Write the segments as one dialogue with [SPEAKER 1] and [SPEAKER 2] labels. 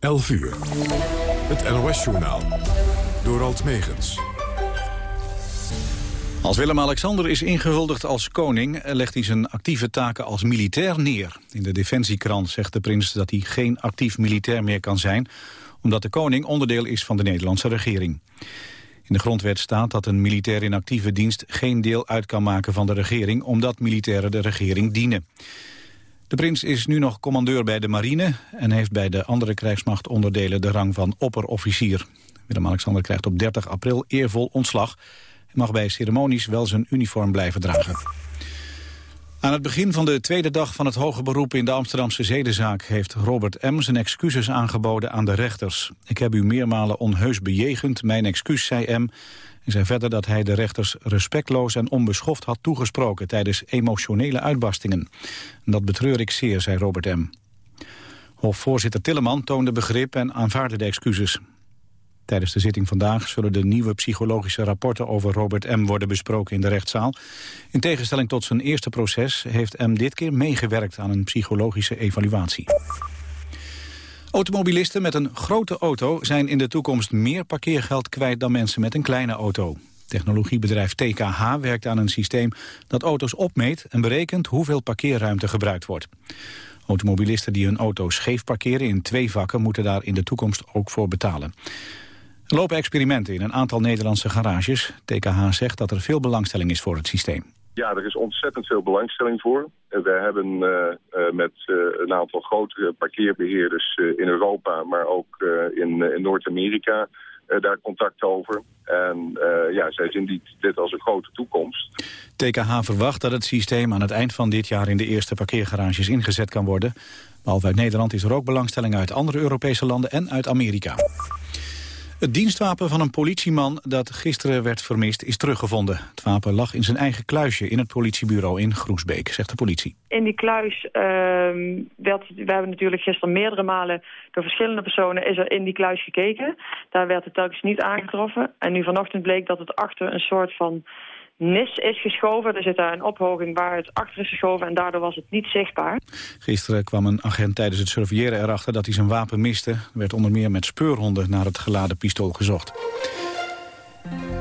[SPEAKER 1] 11 uur. Het NOS-journaal. Door Alt Megens.
[SPEAKER 2] Als Willem-Alexander is ingehuldigd als koning... legt hij zijn actieve taken als militair neer. In de Defensiekrant zegt de prins dat hij geen actief militair meer kan zijn... omdat de koning onderdeel is van de Nederlandse regering. In de grondwet staat dat een militair in actieve dienst... geen deel uit kan maken van de regering... omdat militairen de regering dienen. De prins is nu nog commandeur bij de marine... en heeft bij de andere krijgsmachtonderdelen de rang van opperofficier. Willem-Alexander krijgt op 30 april eervol ontslag... en mag bij ceremonies wel zijn uniform blijven dragen. Aan het begin van de tweede dag van het hoge beroep in de Amsterdamse zedenzaak heeft Robert M. zijn excuses aangeboden aan de rechters. Ik heb u meermalen onheus bejegend, mijn excuus, zei M. En zei verder dat hij de rechters respectloos en onbeschoft had toegesproken tijdens emotionele uitbarstingen. Dat betreur ik zeer, zei Robert M. Hofvoorzitter Tilleman toonde begrip en aanvaarde de excuses. Tijdens de zitting vandaag zullen de nieuwe psychologische rapporten over Robert M. worden besproken in de rechtszaal. In tegenstelling tot zijn eerste proces heeft M. dit keer meegewerkt aan een psychologische evaluatie. Automobilisten met een grote auto zijn in de toekomst meer parkeergeld kwijt dan mensen met een kleine auto. Technologiebedrijf TKH werkt aan een systeem dat auto's opmeet en berekent hoeveel parkeerruimte gebruikt wordt. Automobilisten die hun auto scheef parkeren in twee vakken moeten daar in de toekomst ook voor betalen. Er lopen experimenten in een aantal Nederlandse garages. TKH zegt dat er veel belangstelling is voor het systeem.
[SPEAKER 3] Ja, er is ontzettend veel belangstelling voor. We hebben uh, met uh, een aantal grotere parkeerbeheerders in Europa, maar ook in, in Noord-Amerika daar contact over. En ja, zij zien dit, dit als een grote toekomst.
[SPEAKER 2] TKH verwacht dat het systeem aan het eind van dit jaar in de eerste parkeergarages ingezet kan worden. Behalve uit Nederland is er ook belangstelling uit andere Europese landen en uit Amerika. Het dienstwapen van een politieman dat gisteren werd vermist is teruggevonden. Het wapen lag in zijn eigen kluisje in het politiebureau in Groesbeek, zegt de politie.
[SPEAKER 4] In die kluis uh, werd, we hebben natuurlijk gisteren meerdere malen door verschillende personen is er in die kluis gekeken. Daar werd het telkens niet aangetroffen. En nu vanochtend bleek dat het achter een soort van nis is geschoven. Er zit daar een ophoging waar het achter is geschoven en daardoor was het niet zichtbaar.
[SPEAKER 2] Gisteren kwam een agent tijdens het surveilleren erachter dat hij zijn wapen miste. Er werd onder meer met speurhonden naar het geladen pistool gezocht.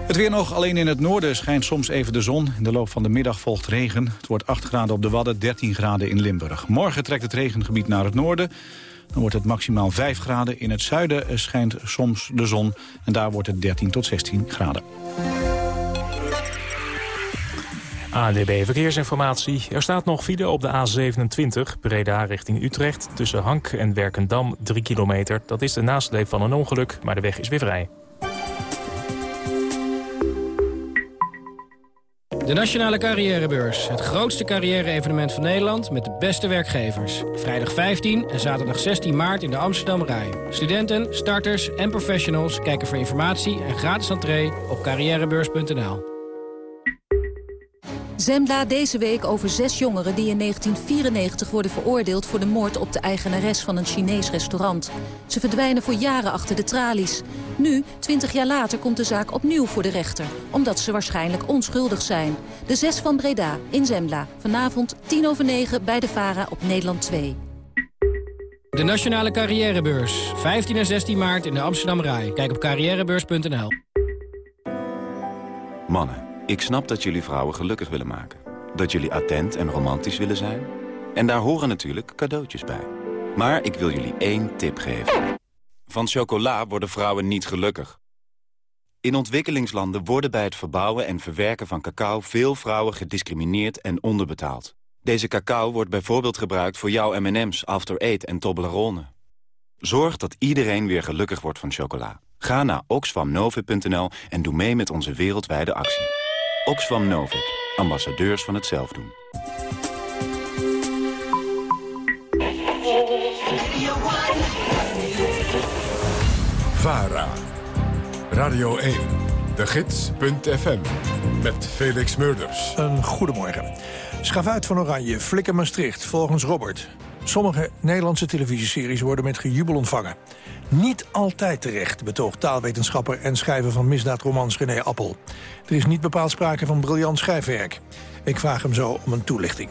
[SPEAKER 2] Het weer nog, alleen in het noorden schijnt soms even de zon. In de loop van de middag volgt regen. Het wordt 8 graden op de Wadden, 13 graden in Limburg. Morgen trekt het regengebied naar het noorden. Dan wordt het maximaal 5 graden. In het zuiden schijnt soms de zon en daar wordt het 13 tot 16 graden.
[SPEAKER 5] ANDB Verkeersinformatie. Er staat nog file op de A27, Breda richting Utrecht... tussen Hank en Werkendam, 3 kilometer. Dat is de nasleep van een ongeluk, maar de weg is weer vrij.
[SPEAKER 6] De Nationale Carrièrebeurs. Het grootste carrière-evenement van Nederland met de beste werkgevers. Vrijdag 15 en zaterdag 16 maart in de Amsterdam Rij. Studenten, starters en professionals kijken voor informatie en gratis entree op carrièrebeurs.nl.
[SPEAKER 7] Zembla deze week over zes jongeren die in 1994 worden veroordeeld... voor de moord op de eigenares van een Chinees restaurant. Ze verdwijnen voor jaren achter de tralies. Nu, 20 jaar later, komt de zaak opnieuw voor de rechter. Omdat ze waarschijnlijk onschuldig zijn. De zes van Breda, in Zembla. Vanavond 10 over 9 bij de VARA op Nederland 2.
[SPEAKER 6] De Nationale Carrièrebeurs. 15 en 16 maart in de Amsterdam Rai. Kijk op carrièrebeurs.nl.
[SPEAKER 8] Mannen. Ik snap dat jullie vrouwen gelukkig willen maken. Dat jullie attent en romantisch willen zijn. En daar horen natuurlijk cadeautjes bij. Maar ik wil jullie één tip geven. Van chocola worden vrouwen niet gelukkig. In ontwikkelingslanden worden bij het verbouwen en verwerken van cacao... veel vrouwen gediscrimineerd en onderbetaald. Deze cacao wordt bijvoorbeeld gebruikt voor jouw M&M's, After Eight en Toblerone. Zorg dat iedereen weer gelukkig wordt van chocola. Ga naar oxfamnovip.nl en doe mee met onze wereldwijde actie. Oxfam Novik, ambassadeurs van het zelfdoen.
[SPEAKER 1] VARA, Radio 1, de gids.fm, met Felix Murders.
[SPEAKER 9] Een goedemorgen. Schavuit van Oranje, Flikker Maastricht, volgens Robert. Sommige Nederlandse televisieseries worden met gejubel ontvangen. Niet altijd terecht, betoogt taalwetenschapper en schrijver van misdaadromans René Appel. Er is niet bepaald sprake van briljant schrijfwerk. Ik vraag hem zo om een toelichting.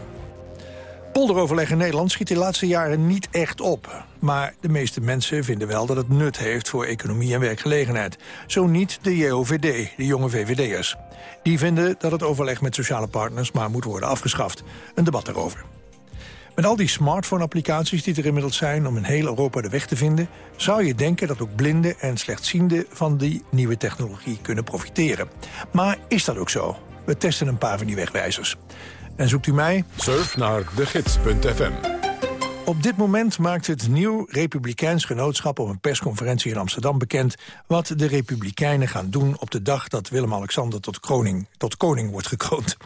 [SPEAKER 9] polderoverleg in Nederland schiet de laatste jaren niet echt op. Maar de meeste mensen vinden wel dat het nut heeft voor economie en werkgelegenheid. Zo niet de JOVD, de jonge VVD'ers. Die vinden dat het overleg met sociale partners maar moet worden afgeschaft. Een debat daarover. Met al die smartphone-applicaties die er inmiddels zijn om in heel Europa de weg te vinden... zou je denken dat ook blinden en slechtzienden van die nieuwe technologie kunnen profiteren. Maar is dat ook zo? We testen een paar van die wegwijzers. En zoekt u mij?
[SPEAKER 1] Surf naar degids.fm.
[SPEAKER 9] Op dit moment maakt het nieuw Republikeins Genootschap op een persconferentie in Amsterdam bekend wat de Republikeinen gaan doen op de dag dat Willem-Alexander tot, koning, tot koning wordt gekroond.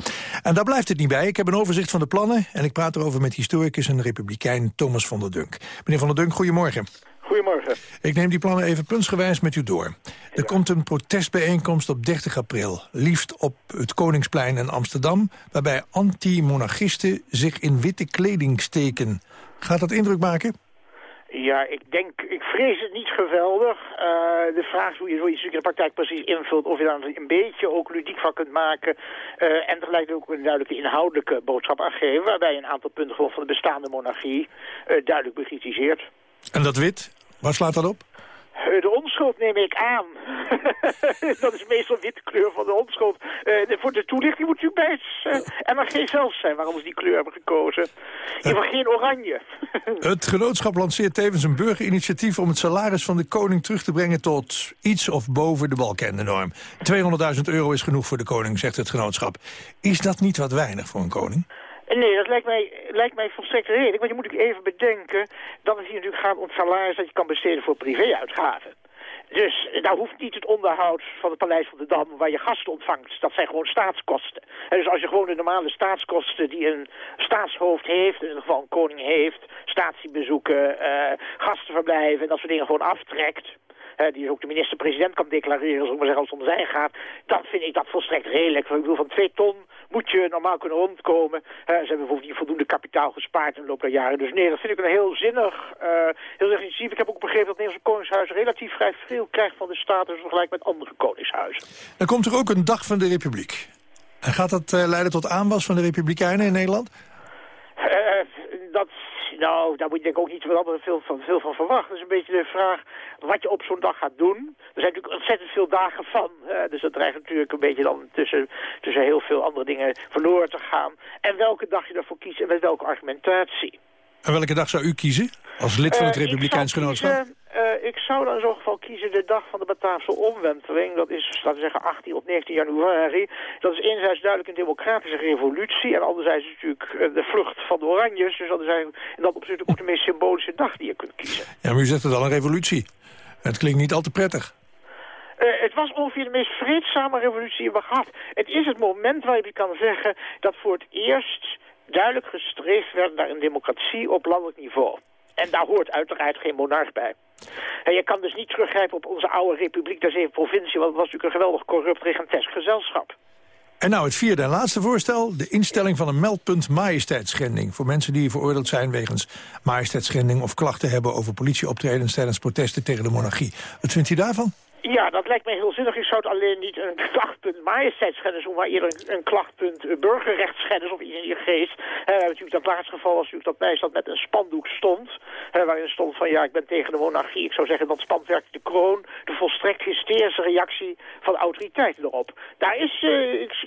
[SPEAKER 9] En daar blijft het niet bij. Ik heb een overzicht van de plannen en ik praat erover met historicus en republikein Thomas van der Dunk. Meneer van der Dunk, goedemorgen.
[SPEAKER 10] Goedemorgen.
[SPEAKER 9] Ik neem die plannen even puntsgewijs met u door. Er komt een protestbijeenkomst op 30 april. Liefst op het Koningsplein in Amsterdam... waarbij anti-monarchisten zich in witte kleding steken. Gaat dat indruk maken?
[SPEAKER 10] Ja, ik denk, ik vrees het niet geweldig. Uh, de vraag is hoe je zoiets in de praktijk precies invult. Of je daar een beetje ook ludiek van kunt maken. Uh, en tegelijkertijd ook een duidelijke inhoudelijke boodschap aangeven. Waarbij je een aantal punten van de bestaande monarchie uh, duidelijk bekritiseert.
[SPEAKER 9] En dat wit, waar slaat dat op?
[SPEAKER 10] Eh, de onschuld neem ik aan. dat is meestal witte kleur van de onschuld. Uh, voor de toelichting moet u bij het uh, NRG zelf zijn waarom ze die kleur hebben gekozen. In ieder geen oranje.
[SPEAKER 9] het genootschap lanceert tevens een burgerinitiatief om het salaris van de koning terug te brengen tot iets of boven de balkende norm. 200.000 euro is genoeg voor de koning, zegt het genootschap. Is dat niet wat weinig voor een koning?
[SPEAKER 10] Nee, dat lijkt mij, lijkt mij volstrekt redelijk. Want je moet even bedenken dat het hier natuurlijk gaat om salaris dat je kan besteden voor privéuitgaven. Dus daar hoeft niet het onderhoud van het Paleis van de Dam waar je gasten ontvangt. Dat zijn gewoon staatskosten. En dus als je gewoon de normale staatskosten die een staatshoofd heeft, in ieder geval een koning heeft, statiebezoeken, uh, gastenverblijven en dat soort dingen gewoon aftrekt die ook de minister-president kan declareren, maar zeggen, als het om zijn gaat, dan vind ik dat volstrekt redelijk. Ik bedoel, van twee ton moet je normaal kunnen rondkomen. ze hebben bijvoorbeeld voldoende kapitaal gespaard in de loop der jaren. Dus nee, dat vind ik een heel zinnig, uh, heel initiatief. Ik heb ook begrepen dat het Nederlandse Koningshuis relatief vrij veel krijgt van de staat, vergelijk met andere koningshuizen.
[SPEAKER 9] Dan komt er ook een dag van de Republiek. En gaat dat uh, leiden tot aanwas van de Republikeinen in Nederland?
[SPEAKER 10] Uh, dat nou, daar moet je denk ik ook niet veel van, veel van verwachten. Dat is een beetje de vraag wat je op zo'n dag gaat doen. Er zijn natuurlijk ontzettend veel dagen van. dus dat dreigt natuurlijk een beetje dan tussen, tussen heel veel andere dingen verloren te gaan. En welke dag je ervoor kiest en met welke argumentatie.
[SPEAKER 9] En welke dag zou u kiezen als lid van het uh, Republikeins Genootschap?
[SPEAKER 10] Uh, ik zou dan in zo'n geval kiezen de dag van de Bataafse omwenteling. Dat is, laten we zeggen, 18 of 19 januari. Dat is enerzijds duidelijk een democratische revolutie... en anderzijds natuurlijk uh, de vlucht van de Oranjes. Dus dat is eigenlijk in dat opzicht ook de meest symbolische dag die je kunt kiezen.
[SPEAKER 9] Ja, maar u zegt het al, een revolutie. Het klinkt niet al te prettig.
[SPEAKER 10] Uh, het was ongeveer de meest vreedzame revolutie die we gehad. Het is het moment waar je kan zeggen dat voor het eerst duidelijk gestreefd werd naar een democratie op landelijk niveau. En daar hoort uiteraard geen monarch bij. En je kan dus niet teruggrijpen op onze oude republiek der zeven provincie... want het was natuurlijk een geweldig corrupt regentesk gezelschap.
[SPEAKER 9] En nou het vierde en laatste voorstel. De instelling van een meldpunt majesteitsschending. Voor mensen die veroordeeld zijn wegens majesteitsschending... of klachten hebben over politieoptredens tijdens protesten tegen de monarchie. Wat vindt u daarvan?
[SPEAKER 10] Ja, dat lijkt mij heel zinnig. Ik zou het alleen niet een klachtpunt majesteitsschennis doen, maar eerder een, een klachtpunt uh, burgerrechtsschennis of in je geest. Uh, natuurlijk dat laatste geval was natuurlijk dat met een spandoek stond, uh, waarin stond van ja, ik ben tegen de monarchie. Ik zou zeggen dat spandwerk de kroon, de volstrekt hysterische reactie van autoriteiten erop. Daar is,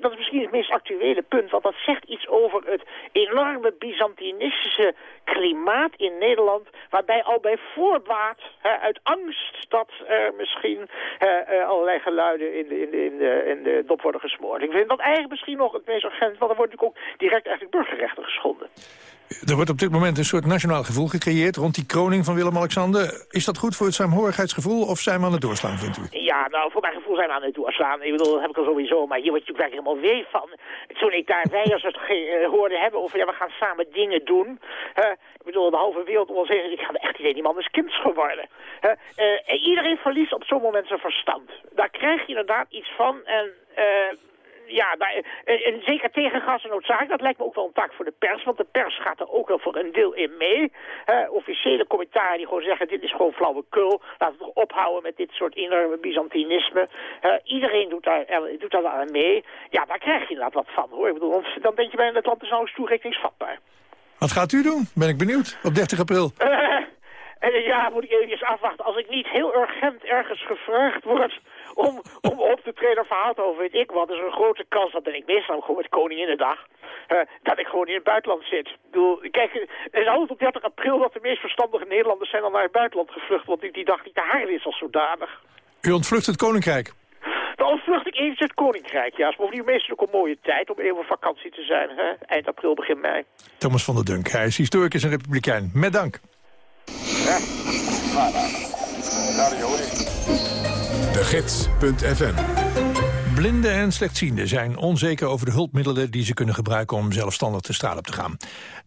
[SPEAKER 10] dat is misschien het meest actuele punt, want dat zegt iets over het enorme Byzantinistische klimaat in Nederland, waarbij al bij voorbaat, uit angst dat misschien allerlei geluiden in de, in, de, in, de, in de dop worden gesmoord. Ik vind dat eigenlijk misschien nog het meest urgent, want er wordt natuurlijk ook direct eigenlijk burgerrechten geschonden.
[SPEAKER 9] Er wordt op dit moment een soort nationaal gevoel gecreëerd rond die kroning van Willem-Alexander. Is dat goed voor het saamhorigheidsgevoel of zijn we aan het doorslaan, vindt u?
[SPEAKER 10] Ja, nou, voor mijn gevoel zijn we aan het doorslaan. Ik bedoel, dat heb ik al sowieso, maar hier word je natuurlijk helemaal wee van. Toen ik daar wij het uh, hoorde hebben over, ja, we gaan samen dingen doen. Ik bedoel, de halve wereld om ons ik had echt idee, die man is kind geworden. Uh, iedereen verliest op zo'n moment zijn verstand. Daar krijg je inderdaad iets van en ja, daar, en, en, zeker tegengas en noodzakelijk, dat lijkt me ook wel een taak voor de pers, want de pers gaat er ook wel voor een deel in mee. Uh, officiële commentaren die gewoon zeggen, dit is gewoon flauwekul, laten we toch ophouden met dit soort enorme Byzantinisme. Uh, iedereen doet daar, doet daar aan mee. Ja, daar krijg je inderdaad wat van, hoor. Ik bedoel, dan denk je bij het land is nou toerekeningsvatbaar.
[SPEAKER 9] Wat gaat u doen? Ben ik benieuwd. Op 30 april.
[SPEAKER 10] En ja, moet ik even afwachten. Als ik niet heel urgent ergens gevraagd word om, om op te treden verhaal over weet ik wat, is er een grote kans, dat ben ik meestal gewoon met Koninginnedag, uh, dat ik gewoon in het buitenland zit. Ik bedoel, kijk, het is altijd op 30 april dat de meest verstandige Nederlanders zijn al naar het buitenland gevlucht, want die dag niet te hard is als zodanig.
[SPEAKER 9] U ontvlucht het Koninkrijk?
[SPEAKER 10] Dan ontvlucht ik even het Koninkrijk, ja. Het is bovendien meestal ook een mooie tijd om even vakantie te zijn, hè? eind april, begin mei.
[SPEAKER 9] Thomas van der Dunk, hij is historicus en republikein. Met dank. Ja.
[SPEAKER 1] De Gids.fm
[SPEAKER 9] Blinden en slechtzienden zijn onzeker over de hulpmiddelen die ze kunnen gebruiken om zelfstandig de straat op te gaan.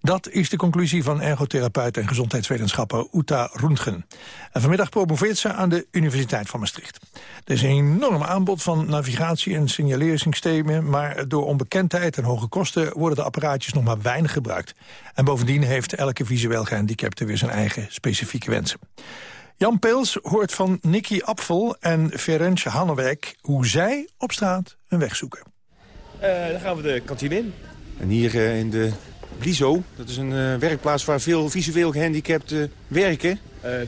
[SPEAKER 9] Dat is de conclusie van ergotherapeut en gezondheidswetenschapper Uta Rundgen. En vanmiddag promoveert ze aan de Universiteit van Maastricht. Er is een enorm aanbod van navigatie- en signaleringssystemen... maar door onbekendheid en hoge kosten worden de apparaatjes nog maar weinig gebruikt. En bovendien heeft elke visueel gehandicapte weer zijn eigen specifieke wensen. Jan Peels hoort van Nicky Apfel en Ferenc Hannewijk... hoe zij op straat hun weg zoeken.
[SPEAKER 11] Uh, dan gaan we de kantine in.
[SPEAKER 12] En hier uh, in de Blizo, dat is een uh, werkplaats waar veel visueel gehandicapten werken.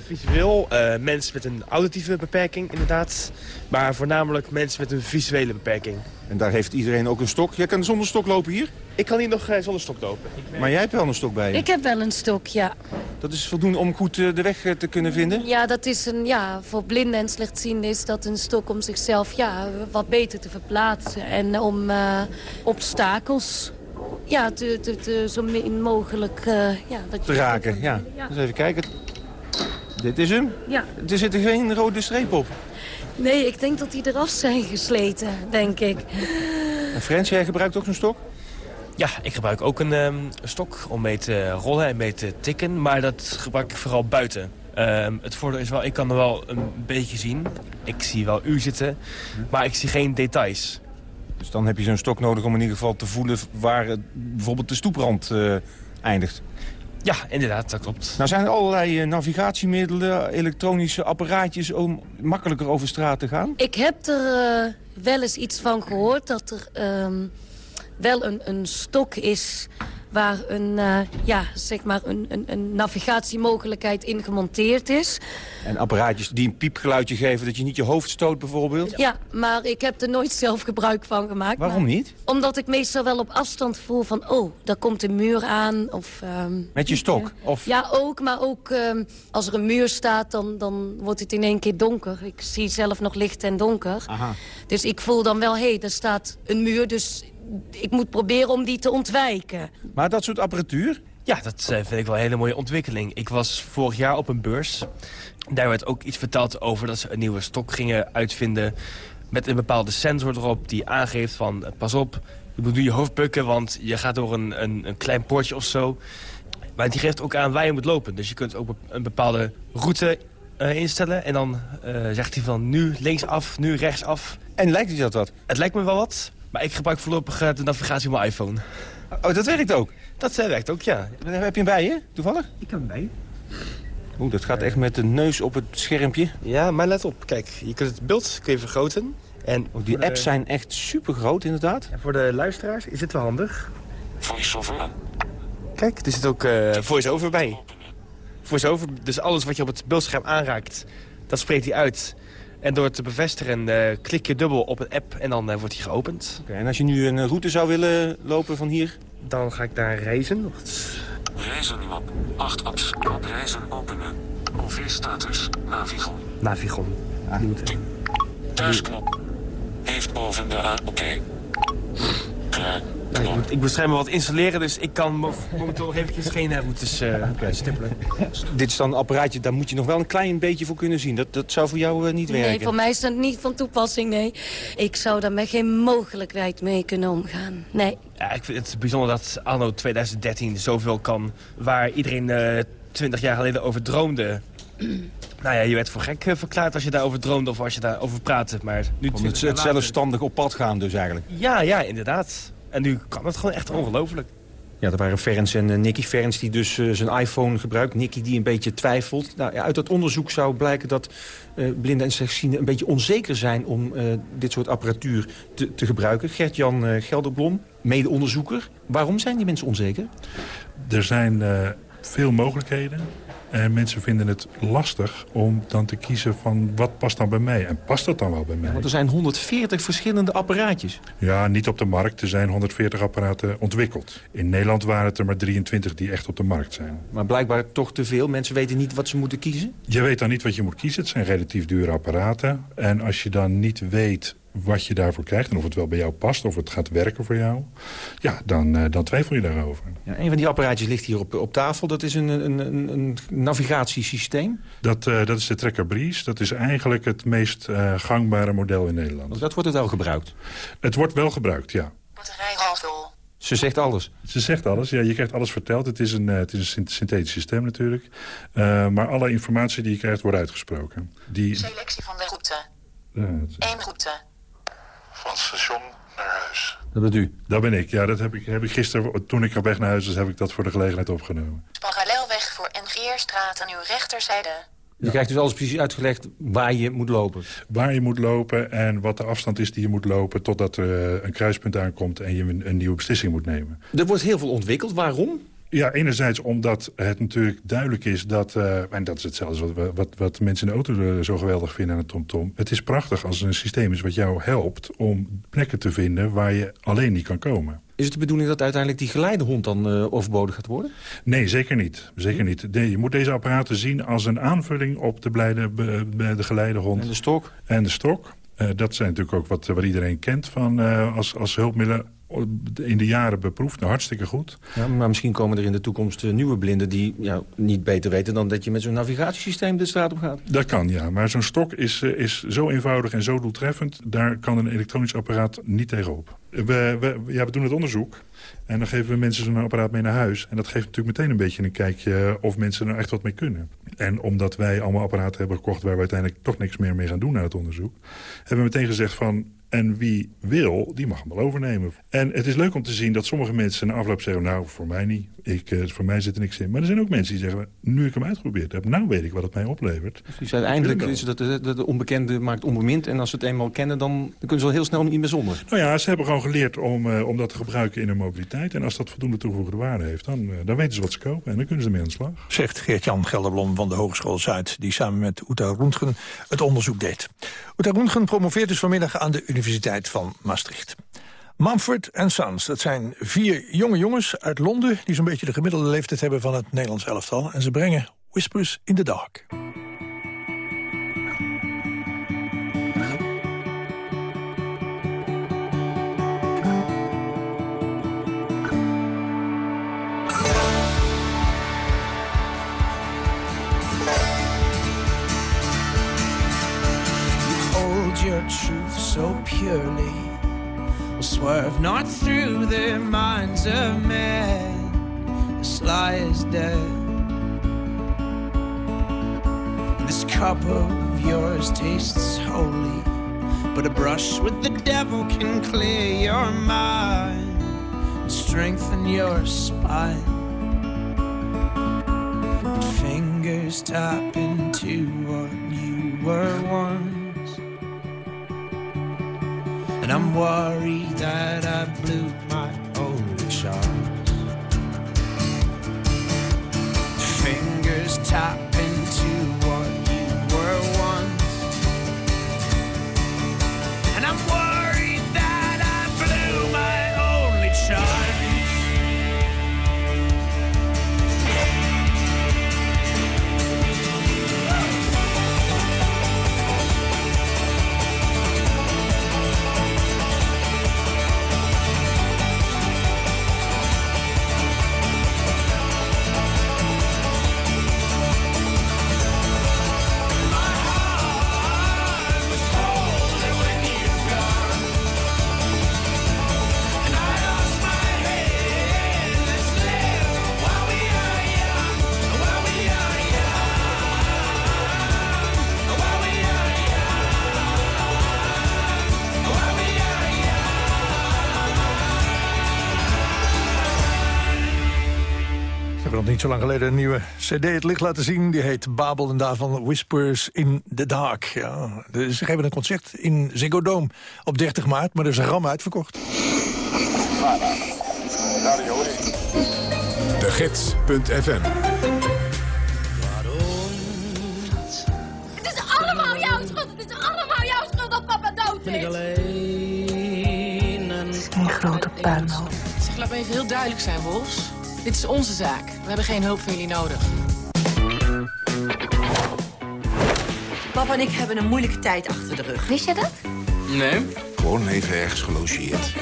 [SPEAKER 11] visueel, mensen met een auditieve beperking inderdaad. Maar voornamelijk mensen met een visuele beperking.
[SPEAKER 12] En daar heeft iedereen ook een stok. Jij kan zonder stok lopen hier?
[SPEAKER 11] Ik kan hier nog zonder stok lopen.
[SPEAKER 12] Maar jij hebt wel een stok bij je?
[SPEAKER 13] Ik heb wel een stok, ja.
[SPEAKER 12] Dat is voldoende om goed de weg te kunnen vinden?
[SPEAKER 13] Ja, dat is een, ja voor blinden en slechtzienden is dat een stok om zichzelf ja, wat beter te verplaatsen. En om uh, obstakels ja, te, te, te, zo min mogelijk... Uh, ja,
[SPEAKER 12] dat te raken, ja. ja. Dus even kijken. Dit is hem?
[SPEAKER 13] Ja.
[SPEAKER 12] Er zit er geen rode streep op.
[SPEAKER 13] Nee, ik denk dat die eraf zijn gesleten, denk ik.
[SPEAKER 12] En Frans, jij gebruikt ook zo'n stok?
[SPEAKER 11] Ja, ik gebruik ook een um, stok om mee te rollen en mee te tikken. Maar dat gebruik ik vooral buiten. Um, het voordeel is wel, ik kan er wel een beetje zien. Ik zie wel u zitten, maar ik zie geen details.
[SPEAKER 12] Dus dan heb je zo'n stok nodig om in ieder geval te voelen waar bijvoorbeeld de stoeprand uh, eindigt.
[SPEAKER 11] Ja, inderdaad, dat klopt.
[SPEAKER 12] Nou zijn er allerlei uh, navigatiemiddelen, elektronische apparaatjes... om makkelijker over straat te gaan?
[SPEAKER 13] Ik heb er wel eens iets van gehoord dat er um, wel een, een stok is waar een, uh, ja, zeg maar een, een, een, navigatiemogelijkheid in gemonteerd is.
[SPEAKER 12] En apparaatjes die een piepgeluidje geven dat je niet je hoofd stoot bijvoorbeeld?
[SPEAKER 13] Ja, maar ik heb er nooit zelf gebruik van gemaakt.
[SPEAKER 12] Waarom niet?
[SPEAKER 13] Omdat ik meestal wel op afstand voel van, oh, daar komt een muur aan. Of, um,
[SPEAKER 12] Met je stok? Of...
[SPEAKER 13] Ja, ook, maar ook um, als er een muur staat, dan, dan wordt het in één keer donker. Ik zie zelf nog licht en donker.
[SPEAKER 12] Aha.
[SPEAKER 13] Dus ik voel dan wel, hé, hey, er staat een muur, dus ik moet proberen om die te ontwijken.
[SPEAKER 12] Maar dat soort apparatuur?
[SPEAKER 11] Ja, dat vind ik wel een hele mooie ontwikkeling. Ik was vorig jaar op een beurs. Daar werd ook iets verteld over dat ze een nieuwe stok gingen uitvinden... met een bepaalde sensor erop die aangeeft van... pas op, je moet nu je hoofd bukken, want je gaat door een, een, een klein poortje of zo. Maar die geeft ook aan waar je moet lopen. Dus je kunt ook een bepaalde route uh, instellen. En dan uh, zegt hij van nu linksaf, nu rechtsaf.
[SPEAKER 12] En lijkt je dat wat?
[SPEAKER 11] Het lijkt me wel wat. Maar ik gebruik voorlopig uh, de navigatie op mijn iPhone.
[SPEAKER 12] Oh, dat werkt ook?
[SPEAKER 11] Dat uh, werkt ook, ja.
[SPEAKER 12] Heb je hem bij je, toevallig?
[SPEAKER 11] Ik heb hem bij
[SPEAKER 12] Oeh, dat gaat echt met de neus op het schermpje.
[SPEAKER 11] Ja, maar let op. Kijk, je kunt het beeld kun je vergroten. En
[SPEAKER 12] oh, die apps de... zijn echt super groot, inderdaad.
[SPEAKER 11] Ja, voor de luisteraars is dit wel handig. Voice-over Kijk, er zit ook uh, voice-over bij. Voice-over, dus alles wat je op het beeldscherm aanraakt, dat spreekt hij uit. En door te bevestigen uh, klik je dubbel op een app en dan uh, wordt die geopend.
[SPEAKER 12] Okay, en als je nu een route zou willen lopen van hier?
[SPEAKER 11] Dan ga ik daar reizen.
[SPEAKER 14] Reizen op. 8 apps. Op reizen openen. OV-status. Navigon.
[SPEAKER 11] Navigon.
[SPEAKER 14] Ah. Thuisknop. Heeft boven de A. Oké. Okay. Klaar.
[SPEAKER 11] Nou, ik, moet, ik moet schijnbaar wat installeren, dus ik kan momenteel nog eventjes geen routes uh, okay. stippelen.
[SPEAKER 12] Dit is dan een apparaatje, daar moet je nog wel een klein beetje voor kunnen zien. Dat, dat zou voor jou uh, niet werken?
[SPEAKER 13] Nee, voor mij is dat niet van toepassing, nee. Ik zou daar met geen mogelijkheid mee kunnen omgaan, nee.
[SPEAKER 11] Ja, ik vind het bijzonder dat anno 2013 zoveel kan... waar iedereen uh, 20 jaar geleden over droomde... Nou ja, je werd voor gek verklaard als je daarover droomde of als je daarover praatte. Maar nu
[SPEAKER 12] Om het, het zelfstandig op pad gaan dus eigenlijk.
[SPEAKER 11] Ja, ja, inderdaad. En nu kan het gewoon echt ongelooflijk.
[SPEAKER 12] Ja, er waren Ferns en uh, Nicky. Ferns die dus uh, zijn iPhone gebruikt. Nicky die een beetje twijfelt. Nou, ja, uit dat onderzoek zou blijken dat uh, blinden en slechtzienden... een beetje onzeker zijn om dit soort apparatuur te, te gebruiken. Gert-Jan Gelderblom, mede-onderzoeker. Waarom zijn die mensen onzeker?
[SPEAKER 15] Er zijn veel mogelijkheden. En mensen vinden het lastig om dan te kiezen van wat past dan bij mij. En past dat dan wel bij mij? Ja,
[SPEAKER 12] want er zijn 140 verschillende apparaatjes.
[SPEAKER 15] Ja, niet op de markt. Er zijn 140 apparaten ontwikkeld. In Nederland waren het er maar 23 die echt op de markt zijn.
[SPEAKER 12] Maar blijkbaar toch te veel. Mensen weten niet wat ze moeten kiezen?
[SPEAKER 15] Je weet dan niet wat je moet kiezen. Het zijn relatief dure apparaten. En als je dan niet weet wat je daarvoor krijgt... en of het wel bij jou past, of het gaat werken voor jou... ja, dan, uh, dan twijfel je daarover.
[SPEAKER 12] Ja, een van die apparaatjes ligt hier op, op tafel. Dat is een, een, een, navigatiesysteem?
[SPEAKER 15] Dat, uh, dat is de Trekker Breeze. Dat is eigenlijk het meest uh, gangbare model in Nederland.
[SPEAKER 12] Want dat wordt het wel gebruikt?
[SPEAKER 15] Het wordt wel gebruikt, ja.
[SPEAKER 13] Batterij half vol.
[SPEAKER 12] Ze zegt alles.
[SPEAKER 15] Ze zegt alles, ja. Je krijgt alles verteld. Het is een, het is een synthetisch systeem natuurlijk. Uh, maar alle informatie die je krijgt wordt uitgesproken. Die...
[SPEAKER 13] Selectie van de route. Eén route
[SPEAKER 14] van station naar huis.
[SPEAKER 12] Dat bent u?
[SPEAKER 15] Dat ben ik, ja. Dat heb ik, heb ik gisteren, toen ik op weg naar huis was, heb ik dat voor de gelegenheid opgenomen.
[SPEAKER 13] Parallelweg voor N-Geerstraat aan uw rechterzijde.
[SPEAKER 12] Je krijgt dus alles precies uitgelegd waar je moet lopen.
[SPEAKER 15] Waar je moet lopen en wat de afstand is die je moet lopen... totdat er een kruispunt aankomt en je een, een nieuwe beslissing moet nemen.
[SPEAKER 12] Er wordt heel veel ontwikkeld. Waarom?
[SPEAKER 15] Ja, enerzijds omdat het natuurlijk duidelijk is dat... Uh, en dat is hetzelfde wat, wat, wat mensen in de auto eh, zo geweldig vinden aan het TomTom. Het is prachtig als er een systeem is wat jou helpt om plekken te vinden... waar je alleen niet kan komen.
[SPEAKER 12] Is het de bedoeling dat uiteindelijk die geleidehond dan uh, overbodig gaat worden?
[SPEAKER 15] Nee, zeker niet. Zeker niet. je moet deze apparaten zien als een aanvulling op de, blijde, de geleidehond.
[SPEAKER 12] En de stok?
[SPEAKER 15] En de stok. Uh, dat zijn natuurlijk ook wat, wat iedereen kent van, als, als hulpmiddelen in de jaren beproefd. Nou, hartstikke goed.
[SPEAKER 12] Ja, maar misschien komen er in de toekomst uh, nieuwe blinden... die ja, niet beter weten dan dat je met zo'n navigatiesysteem de straat op gaat.
[SPEAKER 15] Dat kan, ja. Maar zo'n stok is, uh, is zo eenvoudig en zo doeltreffend... daar kan een elektronisch apparaat niet tegenop. We, we, ja, we doen het onderzoek. En dan geven we mensen zo'n apparaat mee naar huis. En dat geeft natuurlijk meteen een beetje een kijkje of mensen er echt wat mee kunnen. En omdat wij allemaal apparaten hebben gekocht... waar we uiteindelijk toch niks meer mee gaan doen na het onderzoek... hebben we meteen gezegd van en wie wil, die mag hem wel overnemen. En het is leuk om te zien dat sommige mensen na afloop zeggen... nou, voor mij niet. Ik, uh, voor mij zit er niks in. Maar er zijn ook mensen die zeggen... nu ik hem uitgeprobeerd heb, nou weet ik wat het mij oplevert.
[SPEAKER 12] Dus uiteindelijk is dat de, de, onbekende maakt onbemind. En als ze het eenmaal kennen, dan, dan kunnen ze al heel snel niet meer zonder.
[SPEAKER 15] Nou ja, ze hebben gewoon geleerd om, uh, om dat te gebruiken in hun mobiliteit. En als dat voldoende toegevoegde waarde heeft, dan, uh, dan weten ze wat ze kopen. En dan kunnen ze mee aan de slag.
[SPEAKER 9] Zegt Geert-Jan Gelderblom van de Hogeschool Zuid... die samen met Uta Roentgen het onderzoek deed. Uta Roentgen promoveert dus vanmiddag aan de Universiteit van Maastricht. Mumford Sons, dat zijn vier jonge jongens uit Londen... die zo'n beetje de gemiddelde leeftijd hebben van het Nederlands elftal. En ze brengen Whispers in the Dark.
[SPEAKER 16] Your truth so purely will swerve not through the minds of men. The sly is dead. This cup of yours tastes holy, but a brush with the devil can clear your mind and strengthen your spine. Fingers tap into what you were once. And I'm worried that I blew my only chance. Fingers tap
[SPEAKER 9] niet zo lang geleden een nieuwe cd het licht laten zien. Die heet Babel en daarvan Whispers in the Dark. Ja, ze geven een concert in Ziggo Dome op 30 maart, maar er is een ram uitverkocht.
[SPEAKER 1] De Gids.fm
[SPEAKER 17] Het is allemaal jouw schuld. Het is allemaal jouw schuld dat papa dood is.
[SPEAKER 18] Een grote puinhoop.
[SPEAKER 19] Zeg, laat me even heel duidelijk zijn, Wolfs. Dit is onze zaak. We hebben geen hulp van jullie nodig.
[SPEAKER 20] Papa en ik hebben een moeilijke tijd achter de rug.
[SPEAKER 17] Wist je dat?
[SPEAKER 21] Nee. Gewoon even ergens gelogeerd.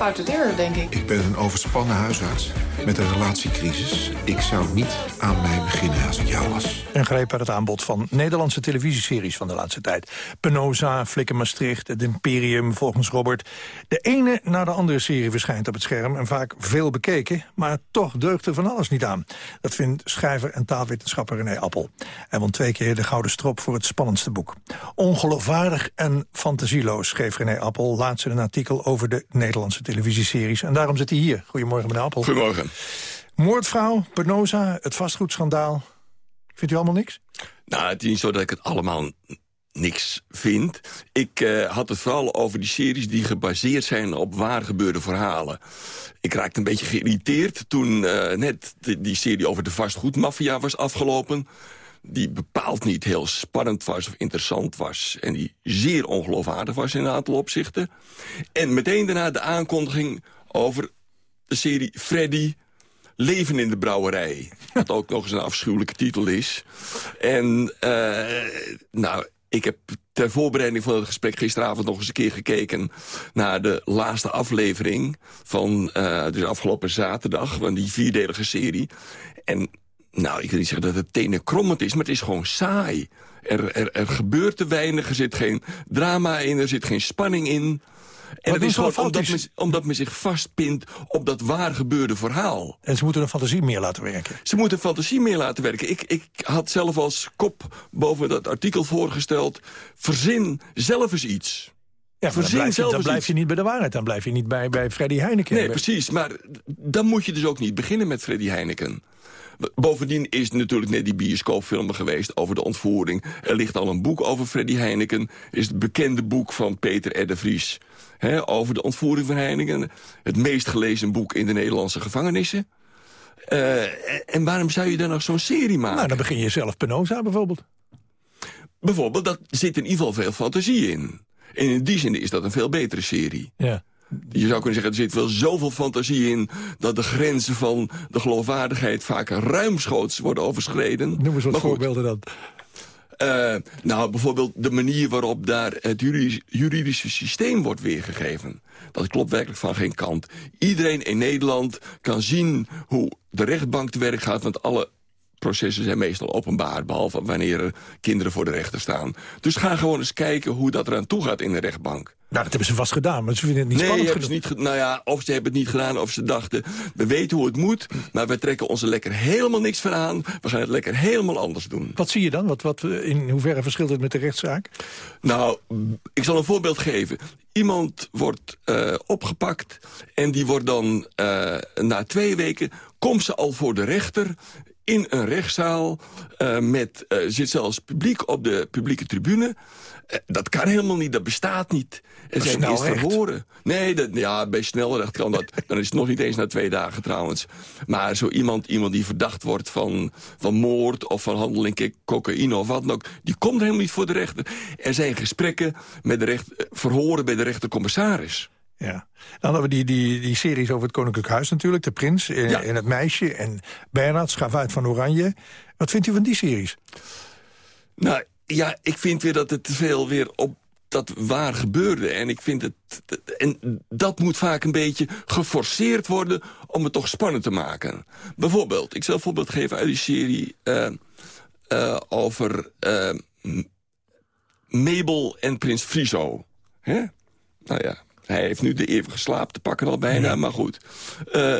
[SPEAKER 19] Foute deur, denk ik.
[SPEAKER 21] Ik ben een overspannen huisarts met een relatiecrisis. Ik zou niet aan mij beginnen als ik jou was.
[SPEAKER 9] Een greep uit het aanbod van Nederlandse televisieseries van de laatste tijd. Penosa, Flikken Maastricht, Het Imperium, volgens Robert. De ene na de andere serie verschijnt op het scherm... en vaak veel bekeken, maar toch deugt er van alles niet aan. Dat vindt schrijver en taalwetenschapper René Appel. Hij won twee keer de Gouden Strop voor het spannendste boek. Ongeloofwaardig en fantasieloos, schreef René Appel... laatst in een artikel over de Nederlandse televisieseries. En daarom zit hij hier. Goedemorgen, meneer Appel.
[SPEAKER 22] Goedemorgen.
[SPEAKER 9] Moordvrouw, Penosa, het vastgoedschandaal. Vindt u allemaal niks?
[SPEAKER 22] Nou, het is niet zo dat ik het allemaal niks vind. Ik uh, had het vooral over die series die gebaseerd zijn op waar gebeurde verhalen. Ik raakte een beetje geïrriteerd toen uh, net die, die serie over de vastgoedmafia was afgelopen die bepaald niet heel spannend was of interessant was... en die zeer ongeloofwaardig was in een aantal opzichten. En meteen daarna de aankondiging over de serie Freddy... Leven in de brouwerij. Wat ook nog eens een afschuwelijke titel is. En uh, nou, ik heb ter voorbereiding van het gesprek gisteravond nog eens een keer gekeken... naar de laatste aflevering van uh, dus afgelopen zaterdag... van die vierdelige serie. En nou, ik wil niet zeggen dat het tenenkrommend is, maar het is gewoon saai. Er, er, er gebeurt te weinig, er zit geen drama in, er zit geen spanning in. En dat is gewoon omdat men, omdat men zich vastpint op dat waar gebeurde verhaal.
[SPEAKER 9] En ze moeten een fantasie meer laten werken.
[SPEAKER 22] Ze moeten fantasie meer laten werken. Ik, ik had zelf als kop boven dat artikel voorgesteld... verzin zelf eens iets.
[SPEAKER 9] Ja, dan blijf, je, dan blijf je niet bij de waarheid. Dan blijf je niet bij, bij Freddy Heineken.
[SPEAKER 22] Nee, precies. Maar dan moet je dus ook niet beginnen met Freddy Heineken. Bovendien is natuurlijk net die bioscoopfilm geweest over de ontvoering. Er ligt al een boek over Freddy Heineken. is het bekende boek van Peter R. de Vries. Hè, over de ontvoering van Heineken. Het meest gelezen boek in de Nederlandse gevangenissen. Uh, en waarom zou je dan nog zo'n serie maken?
[SPEAKER 9] Nou, dan begin je zelf Penosa bijvoorbeeld.
[SPEAKER 22] Bijvoorbeeld, dat zit in ieder geval veel fantasie in. En in die zin is dat een veel betere serie.
[SPEAKER 9] Ja.
[SPEAKER 22] Je zou kunnen zeggen, er zit wel zoveel fantasie in... dat de grenzen van de geloofwaardigheid vaak ruimschoots worden overschreden.
[SPEAKER 9] Noem eens wat voorbeelden dan.
[SPEAKER 22] Uh, nou, bijvoorbeeld de manier waarop daar het juridisch, juridische systeem wordt weergegeven. Dat klopt werkelijk van geen kant. Iedereen in Nederland kan zien hoe de rechtbank te werk gaat... want alle processen zijn meestal openbaar... behalve wanneer er kinderen voor de rechter staan. Dus ga gewoon eens kijken hoe dat eraan toe gaat in de rechtbank.
[SPEAKER 9] Nou, dat hebben ze vast gedaan, maar ze vinden het niet
[SPEAKER 22] nee,
[SPEAKER 9] spannend
[SPEAKER 22] ze niet Nou ja, of ze hebben het niet gedaan, of ze dachten... we weten hoe het moet, maar we trekken ons er lekker helemaal niks van aan. We gaan het lekker helemaal anders doen.
[SPEAKER 9] Wat zie je dan? Wat, wat, in hoeverre verschilt het met de rechtszaak?
[SPEAKER 22] Nou, ik zal een voorbeeld geven. Iemand wordt uh, opgepakt en die wordt dan uh, na twee weken... komt ze al voor de rechter in een rechtszaal uh, met, uh, zit zelfs publiek op de publieke tribune. Uh, dat kan helemaal niet, dat bestaat niet. Er zijn eerst verhoren. Nee, dat, ja, bij snelrecht kan dat. Dan is het nog niet eens na twee dagen trouwens. Maar zo iemand, iemand die verdacht wordt van, van moord... of van handel in cocaïne of wat dan ook... die komt helemaal niet voor de rechter. Er zijn gesprekken met de recht, verhoren bij de rechtercommissaris.
[SPEAKER 9] Ja. Dan hebben we die, die, die series over het Koninklijk Huis natuurlijk. De Prins en, ja. en het Meisje en Bernhard, Schavuit van Oranje. Wat vindt u van die series?
[SPEAKER 22] Nou, ja, ik vind weer dat het te veel weer op dat waar gebeurde. En ik vind het... En dat moet vaak een beetje geforceerd worden om het toch spannend te maken. Bijvoorbeeld, ik zal een voorbeeld geven uit die serie... Uh, uh, over uh, Mabel en Prins Friso. Hè? Nou ja, hij heeft nu de eeuwige slaap te pakken al bijna, maar goed. Uh,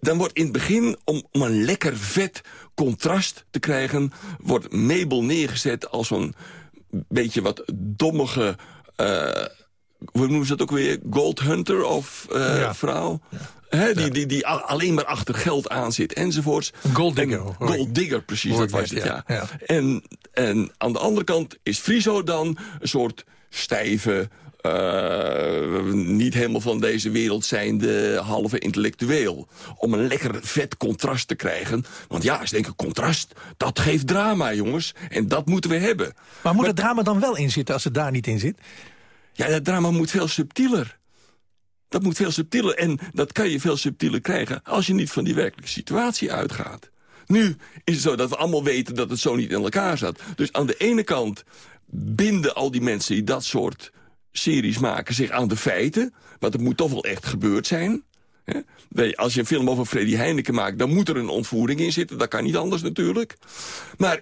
[SPEAKER 22] dan wordt in het begin, om, om een lekker vet contrast te krijgen... wordt Mabel neergezet als een beetje wat dommige... Uh, hoe noemen ze dat ook weer? Gold Hunter of uh, ja. vrouw? Ja. Die, die, die alleen maar achter geld aan zit enzovoorts.
[SPEAKER 9] Golddigger,
[SPEAKER 22] En-
[SPEAKER 9] hoor ik.
[SPEAKER 22] Golddigger, precies, dat was het, ja. En, en aan de andere kant is Friso dan een soort stijve... eh, niet helemaal van deze wereld zijnde halve intellectueel. Om een lekker vet contrast te krijgen. Want ja, ze denken, contrast, dat geeft drama, jongens. En dat moeten we hebben.
[SPEAKER 9] Maar moet het drama dan wel in zitten als het daar niet in zit?
[SPEAKER 22] Ja, dat drama moet veel subtieler. Dat moet veel subtieler. En dat kan je veel subtieler krijgen als je niet van die werkelijke situatie uitgaat. Nu is het zo dat we allemaal weten dat het zo niet in elkaar zat. Dus aan de ene kant binden al die mensen die dat soort series maken zich aan de feiten. Want het moet toch wel echt gebeurd zijn. Als je een film over Freddy Heineken maakt, dan moet er een ontvoering in zitten. Dat kan niet anders natuurlijk. Maar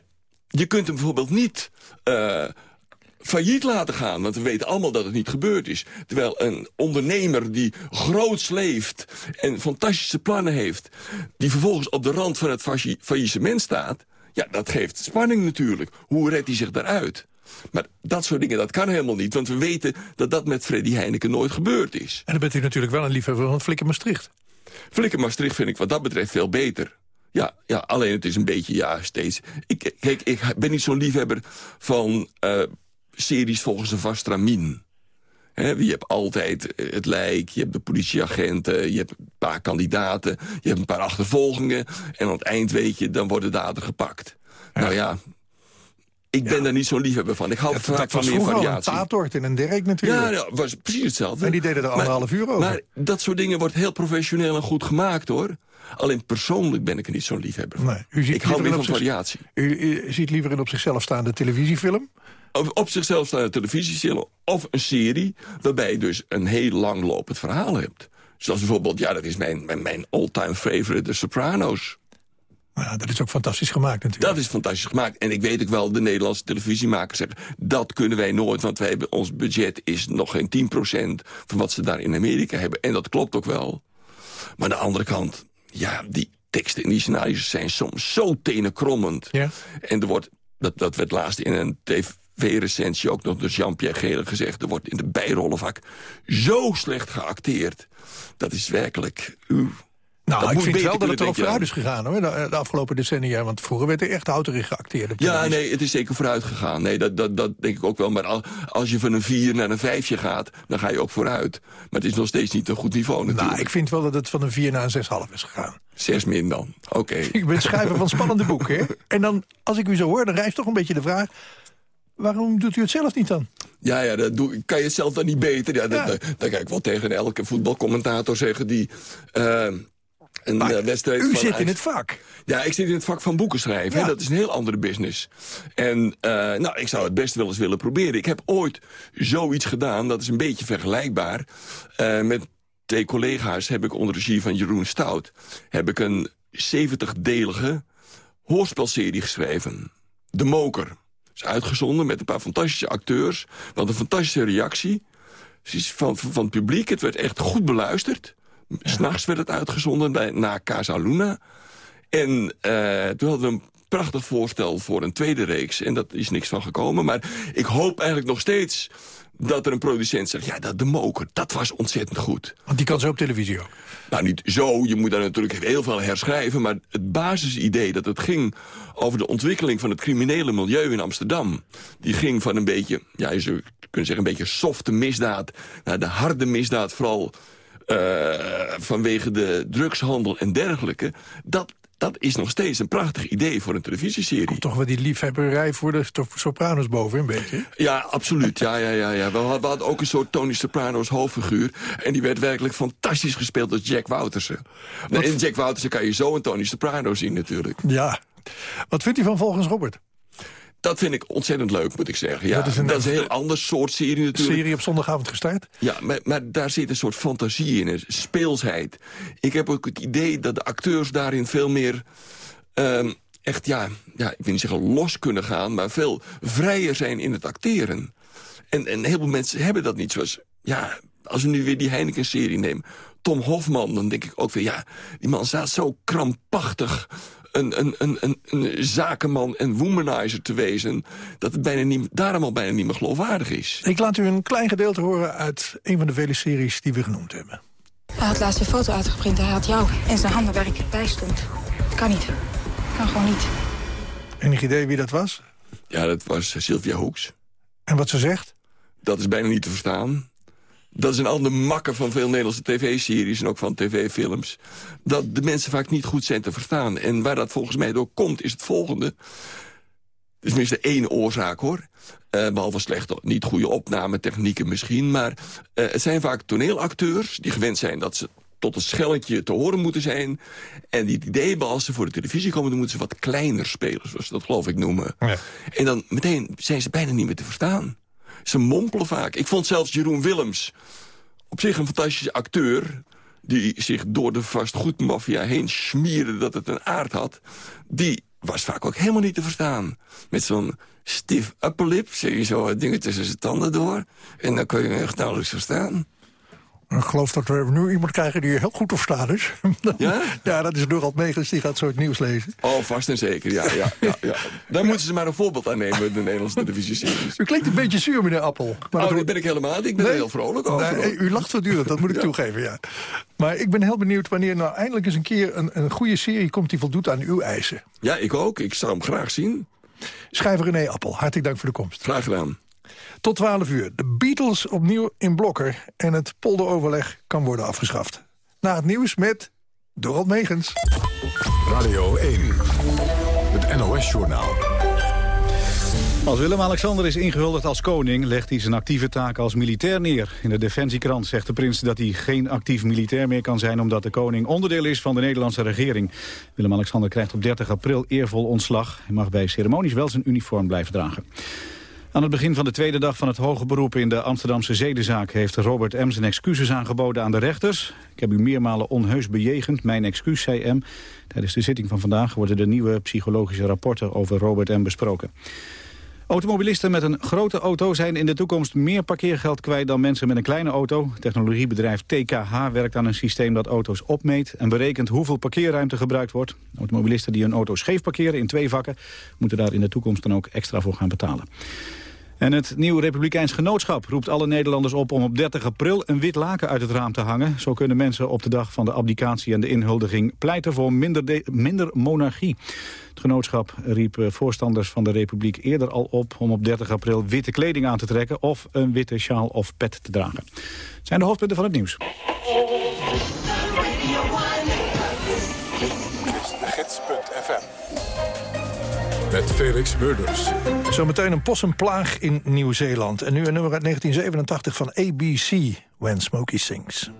[SPEAKER 22] je kunt hem bijvoorbeeld niet eh, failliet laten gaan. Want we weten allemaal dat het niet gebeurd is. Terwijl een ondernemer die groots leeft en fantastische plannen heeft... die vervolgens op de rand van het failli- faillissement staat... ja, dat geeft spanning natuurlijk. Hoe redt hij zich daaruit? Maar dat soort dingen, dat kan helemaal niet. Want we weten dat dat met Freddy Heineken nooit gebeurd is.
[SPEAKER 9] En dan bent u natuurlijk wel een liefhebber van Flikker Maastricht.
[SPEAKER 22] Flikker Maastricht vind ik wat dat betreft veel beter. Ja, ja, alleen het is een beetje, ja, steeds... Ik, kijk, ik ben niet zo'n liefhebber van eh, series volgens een vast stramien. Hè, je hebt altijd eh, het lijk, je hebt de politieagenten... je hebt een paar kandidaten, je hebt een paar achtervolgingen... en aan het eind weet je, dan wordt de dader gepakt. Nou ja, ik ben daar niet zo'n liefhebber van. Ik hou
[SPEAKER 9] Dat,
[SPEAKER 22] vaak
[SPEAKER 9] dat
[SPEAKER 22] van meer
[SPEAKER 9] al een
[SPEAKER 22] variatie.
[SPEAKER 9] Tatort en een Dirk natuurlijk.
[SPEAKER 22] Ja, ja, was precies hetzelfde.
[SPEAKER 9] En die deden er anderhalf uur over.
[SPEAKER 22] Maar dat soort dingen wordt heel professioneel en goed gemaakt, hoor. Alleen persoonlijk ben ik er niet zo'n liefhebber van.
[SPEAKER 9] Nee, u ziet
[SPEAKER 22] ik hou
[SPEAKER 9] liever
[SPEAKER 22] meer van
[SPEAKER 9] zich-
[SPEAKER 22] variatie.
[SPEAKER 9] U, u ziet liever een op zichzelf staande televisiefilm?
[SPEAKER 22] Op, op zichzelf staande televisieserie of een serie... waarbij je dus een heel langlopend verhaal hebt. Zoals bijvoorbeeld, ja, dat is mijn, mijn, mijn all-time favorite, The Sopranos.
[SPEAKER 9] Ja, dat is ook fantastisch gemaakt natuurlijk.
[SPEAKER 22] Dat is fantastisch gemaakt. En ik weet ook wel, de Nederlandse televisiemakers zeggen... dat kunnen wij nooit, want wij hebben, ons budget is nog geen 10% van wat ze daar in Amerika hebben. En dat klopt ook wel. Maar aan de andere kant, ja, die teksten en die scenario's zijn soms zo tenenkrommend.
[SPEAKER 9] Ja.
[SPEAKER 22] En er wordt, dat, dat werd laatst in een tv-recensie ook nog door Jean-Pierre Gele gezegd... er wordt in de bijrollen vaak zo slecht geacteerd. Dat is werkelijk... uw
[SPEAKER 9] Nou,
[SPEAKER 22] dat
[SPEAKER 9] ik vind wel dat het
[SPEAKER 22] denk je
[SPEAKER 9] vooruit is gegaan hoor, de, de afgelopen decennia. Want vroeger werd er echt houterig geacteerd.
[SPEAKER 22] Ja, nee, het is zeker vooruit gegaan. Nee, dat, dat, dat denk ik ook wel. Maar al- als je van een 4 naar een 5 gaat, dan ga je ook vooruit. Maar het is nog steeds niet een goed niveau natuurlijk.
[SPEAKER 9] Nou, ik vind wel dat het van een 4 naar een 6,5 is gegaan.
[SPEAKER 22] Zes min dan. Oké.
[SPEAKER 9] Ik ben schrijver van spannende boeken. En dan, als ik u zo hoor, dan rijst toch een beetje de vraag... waarom doet u het zelf niet dan?
[SPEAKER 22] Ja, ja, dat doe, kan je het zelf dan niet beter? Ja, dat, dat, dat kan ik wel tegen elke voetbalcommentator zeggen die... eh, een eh, wedstrijd
[SPEAKER 9] u
[SPEAKER 22] van
[SPEAKER 9] zit in het vak.
[SPEAKER 22] Ja, ik zit in het vak van boeken schrijven. Dat is een heel andere business. En eh, nou, ik zou het best wel eens willen proberen. Ik heb ooit zoiets gedaan, dat is een beetje vergelijkbaar. Eh, met twee collega's heb ik onder regie van Jeroen Stout... heb ik een 70-delige hoorspelserie geschreven. De Moker. is uitgezonden met een paar fantastische acteurs. Want een fantastische reactie van, van het publiek. Het werd echt goed beluisterd. S'nachts werd het uitgezonden bij, na Casa Luna. En eh, toen hadden we een prachtig voorstel voor een tweede reeks. En dat is niks van gekomen. Maar ik hoop eigenlijk nog steeds dat er een producent zegt... ja, dat de moker, dat was ontzettend goed.
[SPEAKER 9] Want die kan zo op televisie ook.
[SPEAKER 22] Nou, niet zo. Je moet daar natuurlijk heel veel herschrijven. Maar het basisidee dat het ging over de ontwikkeling van het criminele milieu in Amsterdam... die ging van een beetje, ja, je zou kunnen zeggen... een beetje softe misdaad naar de harde misdaad... vooral eh, vanwege de drugshandel en dergelijke... dat, dat is nog steeds een prachtig idee voor een televisieserie.
[SPEAKER 9] Toch wel die liefhebberij voor de sopranos boven een beetje.
[SPEAKER 22] Ja, absoluut. Ja, ja, ja, ja. We, hadden, ook een soort Tony Soprano's hoofdfiguur. En die werd werkelijk fantastisch gespeeld door Jack Woutersen. In Jack Woutersen kan je zo een Tony Soprano zien natuurlijk.
[SPEAKER 9] Ja. Wat vindt u van Volgens Robert?
[SPEAKER 22] Dat vind ik ontzettend leuk, moet ik zeggen. Ja,
[SPEAKER 9] Dat is een-
[SPEAKER 22] een heel ander soort serie natuurlijk.
[SPEAKER 9] Serie op zondagavond gestart.
[SPEAKER 22] Ja, maar, maar daar zit een soort fantasie in, een speelsheid. Ik heb ook het idee dat de acteurs daarin veel meer... ehm, echt, ja, ja, ik wil niet zeggen los kunnen gaan... maar veel vrijer zijn in het acteren. En, en heel veel mensen hebben dat niet. Zoals, ja, als we nu weer die Heineken-serie nemen... Tom Hofman, dan denk ik ook weer... ja, die man staat zo krampachtig een, een, een, een, een zakenman en womanizer te wezen... dat het bijna niet, daarom al bijna niet meer geloofwaardig is.
[SPEAKER 9] Ik laat u een klein gedeelte horen uit een van de vele series die we genoemd hebben.
[SPEAKER 23] Hij had laatst een foto uitgeprint. Hij had jou en zijn handen waar ik bij stond. Kan niet. kan gewoon niet.
[SPEAKER 9] Enig idee wie dat was?
[SPEAKER 22] Ja, dat was Sylvia Hoeks.
[SPEAKER 9] En wat ze zegt?
[SPEAKER 22] Dat is bijna niet te verstaan. Dat is een ander makker van veel Nederlandse tv-series en ook van tv-films. Dat de mensen vaak niet goed zijn te verstaan. En waar dat volgens mij door komt, is het volgende. is tenminste één oorzaak, hoor. Uh, behalve slechte, niet goede opnametechnieken misschien. Maar uh, het zijn vaak toneelacteurs die gewend zijn dat ze tot een schelletje te horen moeten zijn. En die idee hebben als ze voor de televisie komen... dan moeten ze wat kleiner spelen, zoals ze dat geloof ik noemen. Ja. En dan meteen zijn ze bijna niet meer te verstaan. Ze mompelen vaak. Ik vond zelfs Jeroen Willems op zich een fantastische acteur... die zich door de vastgoedmafia heen smierde dat het een aard had... die was vaak ook helemaal niet te verstaan. Met zo'n stief upperlip, zeg je zo dingen tussen zijn tanden door... en dan kun je hem echt nauwelijks verstaan.
[SPEAKER 9] Ik geloof dat we nu iemand krijgen die heel goed op staat is.
[SPEAKER 22] Ja?
[SPEAKER 9] ja, dat is Dorald Megens, die gaat zo het nieuws lezen.
[SPEAKER 22] Oh, vast en zeker, ja. ja, ja, ja. Daar moeten ze maar een voorbeeld aan nemen, de Nederlandse televisieseries.
[SPEAKER 9] U klinkt een beetje zuur, meneer Appel.
[SPEAKER 22] Maar oh, dat ben ik helemaal Ik ben nee, er heel vrolijk over.
[SPEAKER 9] Nee, u lacht voortdurend, dat moet ik toegeven, ja. Maar ik ben heel benieuwd wanneer nou eindelijk eens een keer... een, een goede serie komt die voldoet aan uw eisen.
[SPEAKER 22] Ja, ik ook. Ik zou hem graag zien.
[SPEAKER 9] Schrijver René Appel, hartelijk dank voor de komst.
[SPEAKER 22] Graag gedaan.
[SPEAKER 9] Tot 12 uur. De Beatles opnieuw in blokker. En het polderoverleg kan worden afgeschaft. Na het nieuws met Dorald Megens.
[SPEAKER 1] Radio 1. Het NOS-journaal.
[SPEAKER 2] Als Willem-Alexander is ingehuldigd als koning... legt hij zijn actieve taak als militair neer. In de Defensiekrant zegt de prins dat hij geen actief militair meer kan zijn... omdat de koning onderdeel is van de Nederlandse regering. Willem-Alexander krijgt op 30 april eervol ontslag. Hij mag bij ceremonies wel zijn uniform blijven dragen. Aan het begin van de tweede dag van het hoge beroep in de Amsterdamse zedenzaak... heeft Robert M. zijn excuses aangeboden aan de rechters. Ik heb u meermalen onheus bejegend, mijn excuus, zei M. Tijdens de zitting van vandaag worden de nieuwe psychologische rapporten over Robert M. besproken. Automobilisten met een grote auto zijn in de toekomst meer parkeergeld kwijt dan mensen met een kleine auto. Technologiebedrijf TKH werkt aan een systeem dat auto's opmeet en berekent hoeveel parkeerruimte gebruikt wordt. Automobilisten die hun auto scheef parkeren in twee vakken moeten daar in de toekomst dan ook extra voor gaan betalen. En het Nieuw Republikeins Genootschap roept alle Nederlanders op om op 30 april een wit laken uit het raam te hangen. Zo kunnen mensen op de dag van de abdicatie en de inhuldiging pleiten voor minder, minder monarchie. Het genootschap riep eh, voorstanders van de republiek eerder al op om op 30 april witte kleding aan te trekken of een witte sjaal of pet te dragen. Het zijn de hoofdpunten van het nieuws.
[SPEAKER 1] Met Felix Murders.
[SPEAKER 9] Zometeen een possenplaag in Nieuw-Zeeland. En nu een nummer uit 1987 van ABC, When Smokey Sings.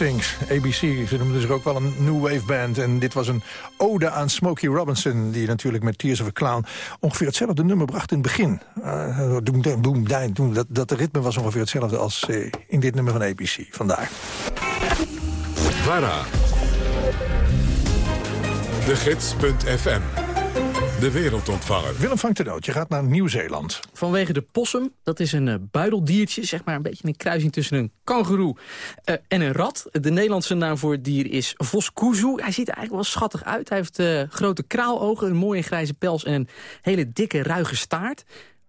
[SPEAKER 9] ABC, ze noemden zich ook wel een new wave band. En dit was een ode aan Smokey Robinson... die natuurlijk met Tears of a Clown ongeveer hetzelfde nummer bracht in het begin. Uh, doem, doem, doem, doem, dat, dat ritme was ongeveer hetzelfde als eh, in dit nummer van ABC. Vandaar.
[SPEAKER 1] De Gids.fm. De wereldontvanger.
[SPEAKER 9] Willem vangt de noot. Je gaat naar Nieuw-Zeeland.
[SPEAKER 24] Vanwege de possum, dat is een uh, buideldiertje, zeg maar een beetje een kruising tussen een kangoeroe uh, en een rat. De Nederlandse naam voor het dier is Voskuzu. Hij ziet er eigenlijk wel schattig uit. Hij heeft uh, grote kraalogen, een mooie grijze pels en een hele dikke ruige staart.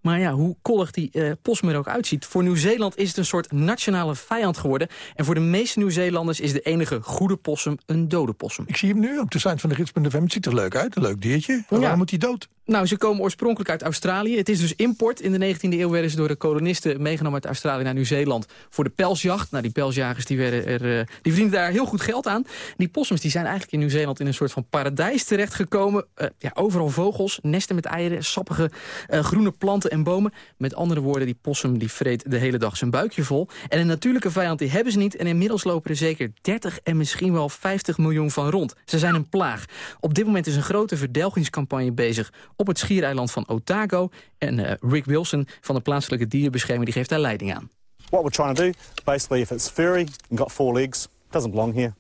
[SPEAKER 24] Maar ja, hoe kollig die uh, possum er ook uitziet. Voor Nieuw-Zeeland is het een soort nationale vijand geworden. En voor de meeste Nieuw-Zeelanders is de enige goede possum een dode possum.
[SPEAKER 9] Ik zie hem nu op de site van de gids.fm. Het ziet er leuk uit, een leuk diertje. Maar
[SPEAKER 24] Ja.
[SPEAKER 9] waarom moet hij dood?
[SPEAKER 24] Nou, ze komen oorspronkelijk uit Australië. Het is dus import. In de 19e eeuw werden ze door de kolonisten meegenomen uit Australië naar Nieuw-Zeeland voor de pelsjacht. Nou, die pelsjagers die werden er, uh, die verdienden daar heel goed geld aan. Die possums die zijn eigenlijk in Nieuw-Zeeland in een soort van paradijs terechtgekomen. Uh, ja, overal vogels, nesten met eieren, sappige uh, groene planten en bomen. Met andere woorden, die possum die vreet de hele dag zijn buikje vol. En een natuurlijke vijand die hebben ze niet. En inmiddels lopen er zeker 30 en misschien wel 50 miljoen van rond. Ze zijn een plaag. Op dit moment is een grote verdelgingscampagne bezig op het schiereiland van Otago. En uh, Rick Wilson van de plaatselijke dierenbescherming die geeft daar leiding aan.
[SPEAKER 25] What we're trying to do, basically if it's furry and got four legs, doesn't belong here.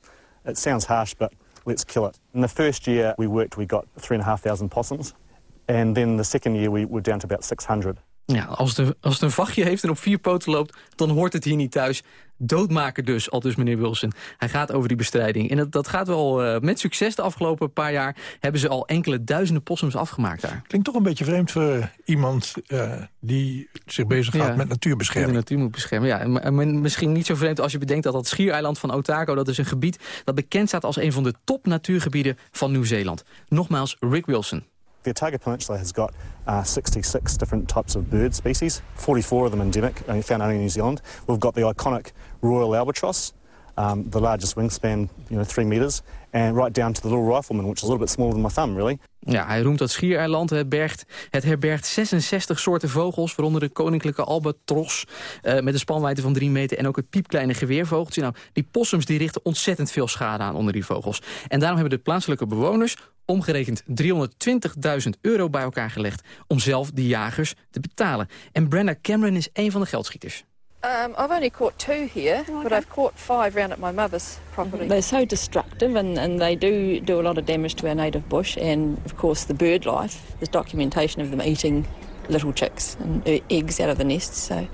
[SPEAKER 25] It sounds harsh, but let's kill it. In the first year we worked, we got 3,500 possums. And then the second year we were down to about 600.
[SPEAKER 24] Ja, als het, een, als het een vachtje heeft en op vier poten loopt, dan hoort het hier niet thuis. Doodmaken dus, al dus meneer Wilson. Hij gaat over die bestrijding. En dat, dat gaat wel uh, met succes. De afgelopen paar jaar hebben ze al enkele duizenden possums afgemaakt daar.
[SPEAKER 9] Klinkt toch een beetje vreemd voor iemand uh, die zich bezighoudt ja, met natuurbescherming.
[SPEAKER 24] De natuur moet beschermen, ja. Maar misschien niet zo vreemd als je bedenkt dat dat schiereiland van Otago... dat is een gebied dat bekend staat als een van de top natuurgebieden van Nieuw-Zeeland. Nogmaals, Rick Wilson.
[SPEAKER 25] The Otago Peninsula has got uh, 66 different types of bird species, 44 of them endemic, only found only in New Zealand. We've got the iconic royal albatross, um, the largest wingspan, you know, three metres, and right down to the little rifleman, which is a little bit smaller than my thumb, really.
[SPEAKER 24] Ja, hij roemt dat schiereiland. Het, bergt, het herbergt 66 soorten vogels, waaronder de koninklijke albatros... Uh, met een spanwijdte van 3 meter en ook het piepkleine geweervogeltje. Nou, die possums die richten ontzettend veel schade aan onder die vogels. En daarom hebben de plaatselijke bewoners omgerekend 320.000 euro bij elkaar gelegd... om zelf die jagers te betalen. En Brenda Cameron is een van de geldschieters.
[SPEAKER 26] Um, I've only caught two here, oh, okay. but I've caught five round at my mother's property.
[SPEAKER 27] They're so destructive and, and they do do a lot of damage to our native bush and, of course, the bird life. There's documentation of them eating little chicks and eggs out of the nests, so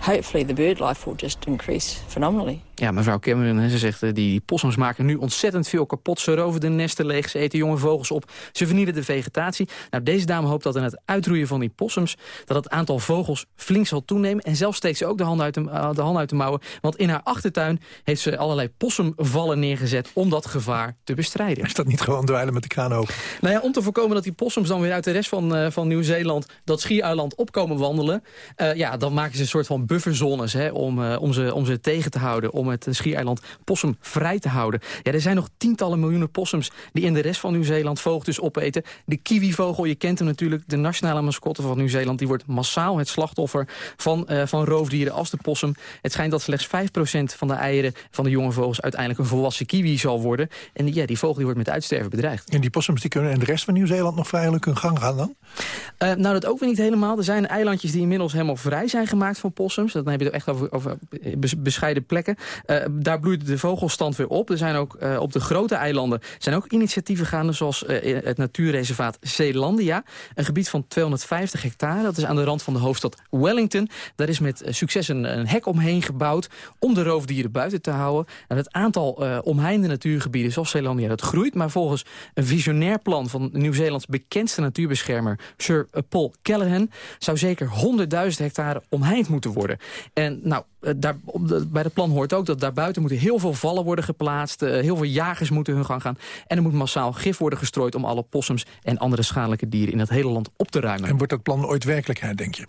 [SPEAKER 27] hopefully the bird life will just increase phenomenally.
[SPEAKER 24] Ja, mevrouw Cameron, ze zegt, die, die possums maken nu ontzettend veel kapot. Ze roven de nesten leeg, ze eten jonge vogels op, ze vernielen de vegetatie. Nou, deze dame hoopt dat in het uitroeien van die possums... dat het aantal vogels flink zal toenemen. En zelf steekt ze ook de hand uit de, uh, de, hand uit de mouwen. Want in haar achtertuin heeft ze allerlei possumvallen neergezet... om dat gevaar te bestrijden.
[SPEAKER 9] Is dat niet gewoon dweilen met de kraan open?
[SPEAKER 24] Nou ja, om te voorkomen dat die possums dan weer uit de rest van, uh, van Nieuw-Zeeland... dat schiereiland opkomen wandelen... Uh, ja, dan maken ze een soort van bufferzones hè, om, om, ze, om ze tegen te houden... om het schiereiland possum vrij te houden. Ja, er zijn nog tientallen miljoenen possums die in de rest van Nieuw-Zeeland vogeltjes opeten. De kiwivogel, je kent hem natuurlijk, de nationale mascotte van Nieuw-Zeeland... die wordt massaal het slachtoffer van, uh, van roofdieren als de possum. Het schijnt dat slechts 5% van de eieren van de jonge vogels... uiteindelijk een volwassen kiwi zal worden. En ja, die vogel die wordt met uitsterven bedreigd.
[SPEAKER 9] En die possums die kunnen in de rest van Nieuw-Zeeland nog vrijelijk hun gang gaan dan?
[SPEAKER 24] Uh, nou, dat ook weer niet helemaal. Er zijn eilandjes die inmiddels helemaal vrij zijn gemaakt van possums. Dan heb je het echt over, over bes- bescheiden plekken. Eh, daar bloeit de vogelstand weer op. Er zijn ook eh, op de grote eilanden zijn ook initiatieven gaande... zoals eh, het natuurreservaat Zeelandia. Een gebied van 250 hectare. Dat is aan de rand van de hoofdstad Wellington. Daar is met eh, succes een, een hek omheen gebouwd... om de roofdieren buiten te houden. En het aantal eh, omheinde natuurgebieden zoals Zeelandia... dat groeit, maar volgens een visionair plan... van Nieuw-Zeelands bekendste natuurbeschermer Sir Paul Callahan... zou zeker 100.000 hectare omheind moeten worden. En nou, eh, daar, bij het plan hoort ook dat daarbuiten moeten heel veel vallen worden geplaatst. eh, heel veel jagers moeten hun gang gaan. En er moet massaal gif worden gestrooid om alle possums en andere schadelijke dieren in het hele land op te ruimen.
[SPEAKER 9] En wordt dat plan ooit werkelijkheid, denk je?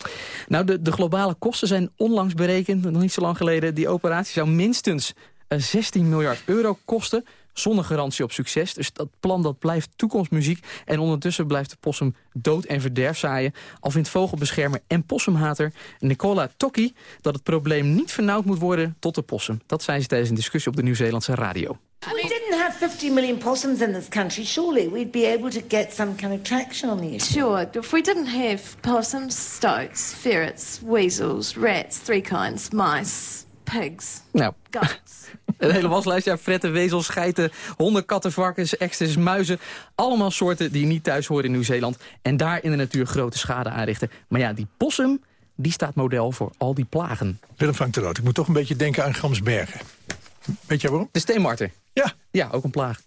[SPEAKER 24] Nou, de, de globale kosten zijn onlangs berekend, nog niet zo lang geleden. Die operatie zou minstens eh, 16 miljard euro kosten, zonder garantie op succes. Dus dat plan dat blijft toekomstmuziek. En ondertussen blijft de possum dood en verderf zaaien. Al vindt vogelbeschermer en possumhater Nicola Tokki... dat het probleem niet vernauwd moet worden tot de possum. Dat zei ze tijdens een discussie op de Nieuw-Zeelandse radio.
[SPEAKER 28] We didn't have 50 million possums in this country, surely we'd be able to get some kind of traction on the issue.
[SPEAKER 29] Sure, if we didn't have possums, stoats, ferrets, weasels, rats, three kinds, mice, pigs,
[SPEAKER 24] Nou,
[SPEAKER 29] goats.
[SPEAKER 24] Een hele waslijst, ja, fretten, wezels, geiten, honden, katten, varkens, eksters, muizen. Allemaal soorten die niet thuis horen in Nieuw-Zeeland. En daar in de natuur grote schade aanrichten. Maar ja, die possum, die staat model voor al die plagen.
[SPEAKER 9] Willem Frank de Rood, ik moet toch een beetje denken aan Gramsbergen. Weet je waarom?
[SPEAKER 24] De steenmarter.
[SPEAKER 9] Ja.
[SPEAKER 24] Ja, ook een plaag.